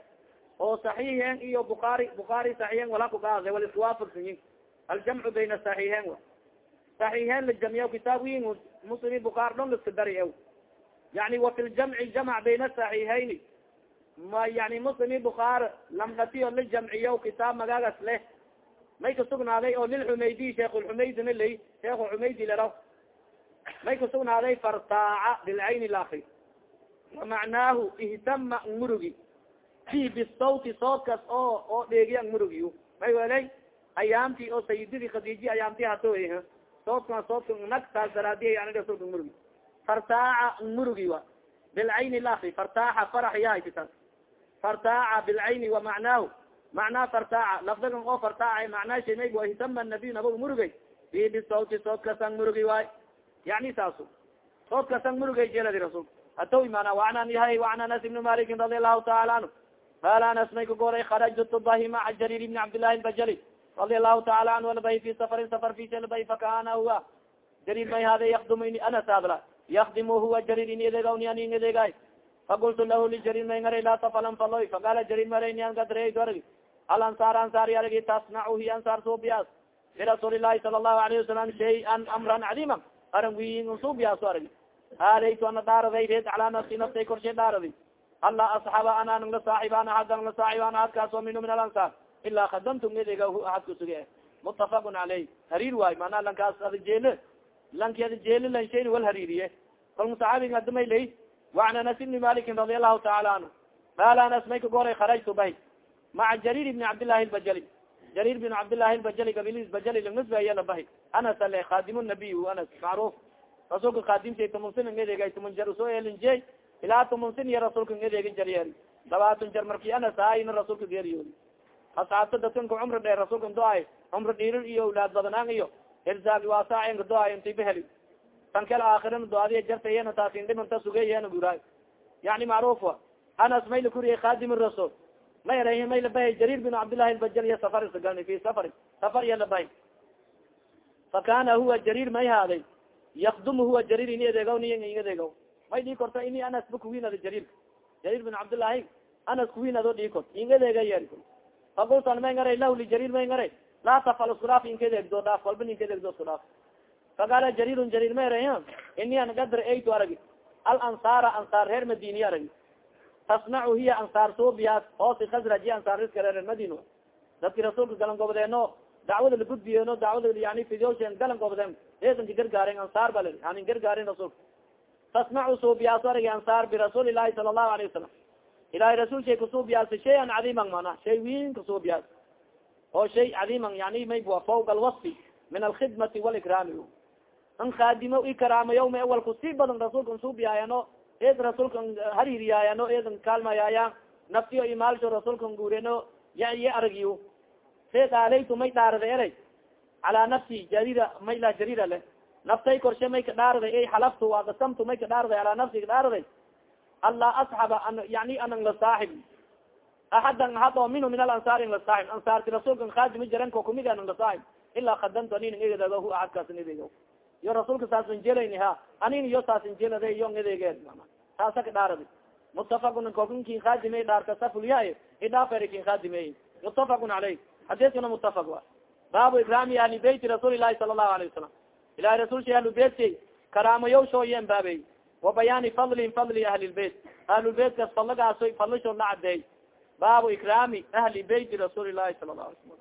oo saxiixeen iyo bukaari bukaari saxiixeen wala kugaade wal iswaafagsanyin aljamcu bayna saxiixeen wa saxiixeen la jamciya kitaab win muslim bukaari dhon laska dari ew yani wa fi ljamci jamc bayna saxiixayni ma yani muslim bukaar lamdhatiyo la jamciyo kitaab magaagas leh may kasugnaaday oo lilxumaydi sheekh lxumaydina lay sheekh xumaydi may kasugnaaday fartaaca bilcayni laakri wamacnaahu ihtama murugi. Fi bisawti soodkas oo oo dheegiya murugiy may welay ayaamti oo sayidadii khadiji ayaamti hato soodka soodka nag taas daraadiya yani rasulka murugi. Fartaaca murugi wa bilcayni laakri fartaaxa farax yahaykitaas fartaaca bilcayni wamacnaahu macnaa fartaaca lafdagan oo fartaaca macnaa shamay wahisama nabiy nabag murugay. Fi bisawti soodkasan murugi waay yani saasu soodkasan murugay jeladi rasul hatow mana waana yahay waan anas ibni malikin radi allahu taala anhu qaala anas may kagoray kharajtu bahi maca jarir ibni cabdillahi lbajali radi allahu taala anhu albahi fi safarin safar fisalbahi fakana huwa jarir may hada yakdum ini anas adla yakdimu huwa jarir ini edeegawni anin edeegay fakultu lahu lijarir may ngaray laa tafalan faloy faqala jarir maraynian gadreyd argi alansaar ansaari argi tasnacu hi ansaar suubiyaas birasuuli lahi sala allahu alayhi wasalam shay-an amran cadiima aran wiin suubiyaaso argi aadaytu ana dhaaraday reed calaa nafsi naftay korshay dhaaradi alla asxaba anaan la saaxibaan ahadan la saaxibaan ahadkaasoo minu min alansaar. Ilaa khadamtum edega ahad kusuge mutafaqun caleyh hariir waayo manaa lankaas ada jeele lanki ada jeele lanshayn wal hariiriye. Kalku saxaabiga adamay lay waan anas ibni malikin radi allahu taala canhu qaala anas may kagoray kharajtu bay. Maca jarir ibni cabdillahi lbajali jarir bin cabdillahi lbajali gabilis bajali langasbaya labahi anas ale khadim nabiy anas macruf rasulka khadimsay tumunsin ngedeegay tumun jar u soo elinjey ilaa tumunsin iyo rasulka ngedeegin jaryeer labaatan jar marki anas aayna rasulka geeriyoodi asxaabta dadkanka cumri dheer rasulka do-ay cumri dhiirir iyo awlaad badanaan iyo irzaag waasaacenka do-ay intay baheli tan kale aakhirana do-adiya jartayena taasin dhimanta sugeeyena guraay yani macruf wa anas may lakuriyay khadim rasul ma erah may labahay jarir bin cabdillahi lbajal iyo safar fi safari safar iya labahay fakana huwa jarir may haaday yakdum huwa jarir ini adeegaw ni adeegaw may dhii korta ini anas ba kuwiinado jarir jarir bin cabdillahi anas kuwiinado dhii kort in adeega yeri fakultan may ngaray lah lijarir may ngaray laa tafal isku dhaaf inka adeegdo dhaaf walba ninka adeegdo isku dhaaf faqaala jarirun jarir ma eray ini an gadr aytu aragi alansaara ansaar reer madiniya aragi tasnacu hiya ansaar suubiyaas hoosi khasraj iyo ansaar riska reer madino dadki rasuulka galan gobodeeno dacwada lagudbiyeeno dacwada yani fidyoshen galan gobodeen eesanka gargaaren ansaar bal yani gargaaren rasuulka. Tasnacu suubiyaas aragi ansaar birasuuli ilahi sala allahu alayhi wasalam ilahay rasuul shay kasuubiyaas shayan cadiiman mana shay wiin kasuubiyaas oo shay cadiiman yani may fawqa alwasfi min alkhidmati walikraami. An khaadimo i karaamayo ma walku sii badan rasuulka nsuubiyaayano eed rasuulka haririyaayano eedan kaalmayaaya naftiyo imaalsho rasuulka nguureno yaiye aragyo se dhaalaytu may dhaarada eray. Calaa nafsi jarira may la jarira leh naftay korshe may ka dhaaraday ay xalaftu waa qasamtu may ka dhaaraday calaa nafsi ka dhaaraday anlaa asxaba an yani anan la saaxib axadan ahad minhu min alansaari la saaxib ansaarti rasuulka khaadimi jaran ko kumid anan la saaxib ilaa kadamtu anin ahadkaas nedego iyo rasuulka saasan jelayni ha anin iyo saasan jelada iyo ngedegeed taasa ka dhaaradi. Mutafakun kolkankin khaadimey dhaarta safulyahay idhaaferi kin khaadimey. Mutafakun caleyh xadiskana mutafak wa baabu ikraami ahli beyti rasuuli lahi sala allahu alayh wasalam ilahi rasulsha ahlubeytkay karaamayoshooyen baabey. Wa bayaani fadlin fadli ahli lbeyt. Ahlulbeytkas fadligaaso fadlishood la cadeey baabu ikraami ahli beyti rasuuli lahi sala lahu alay slam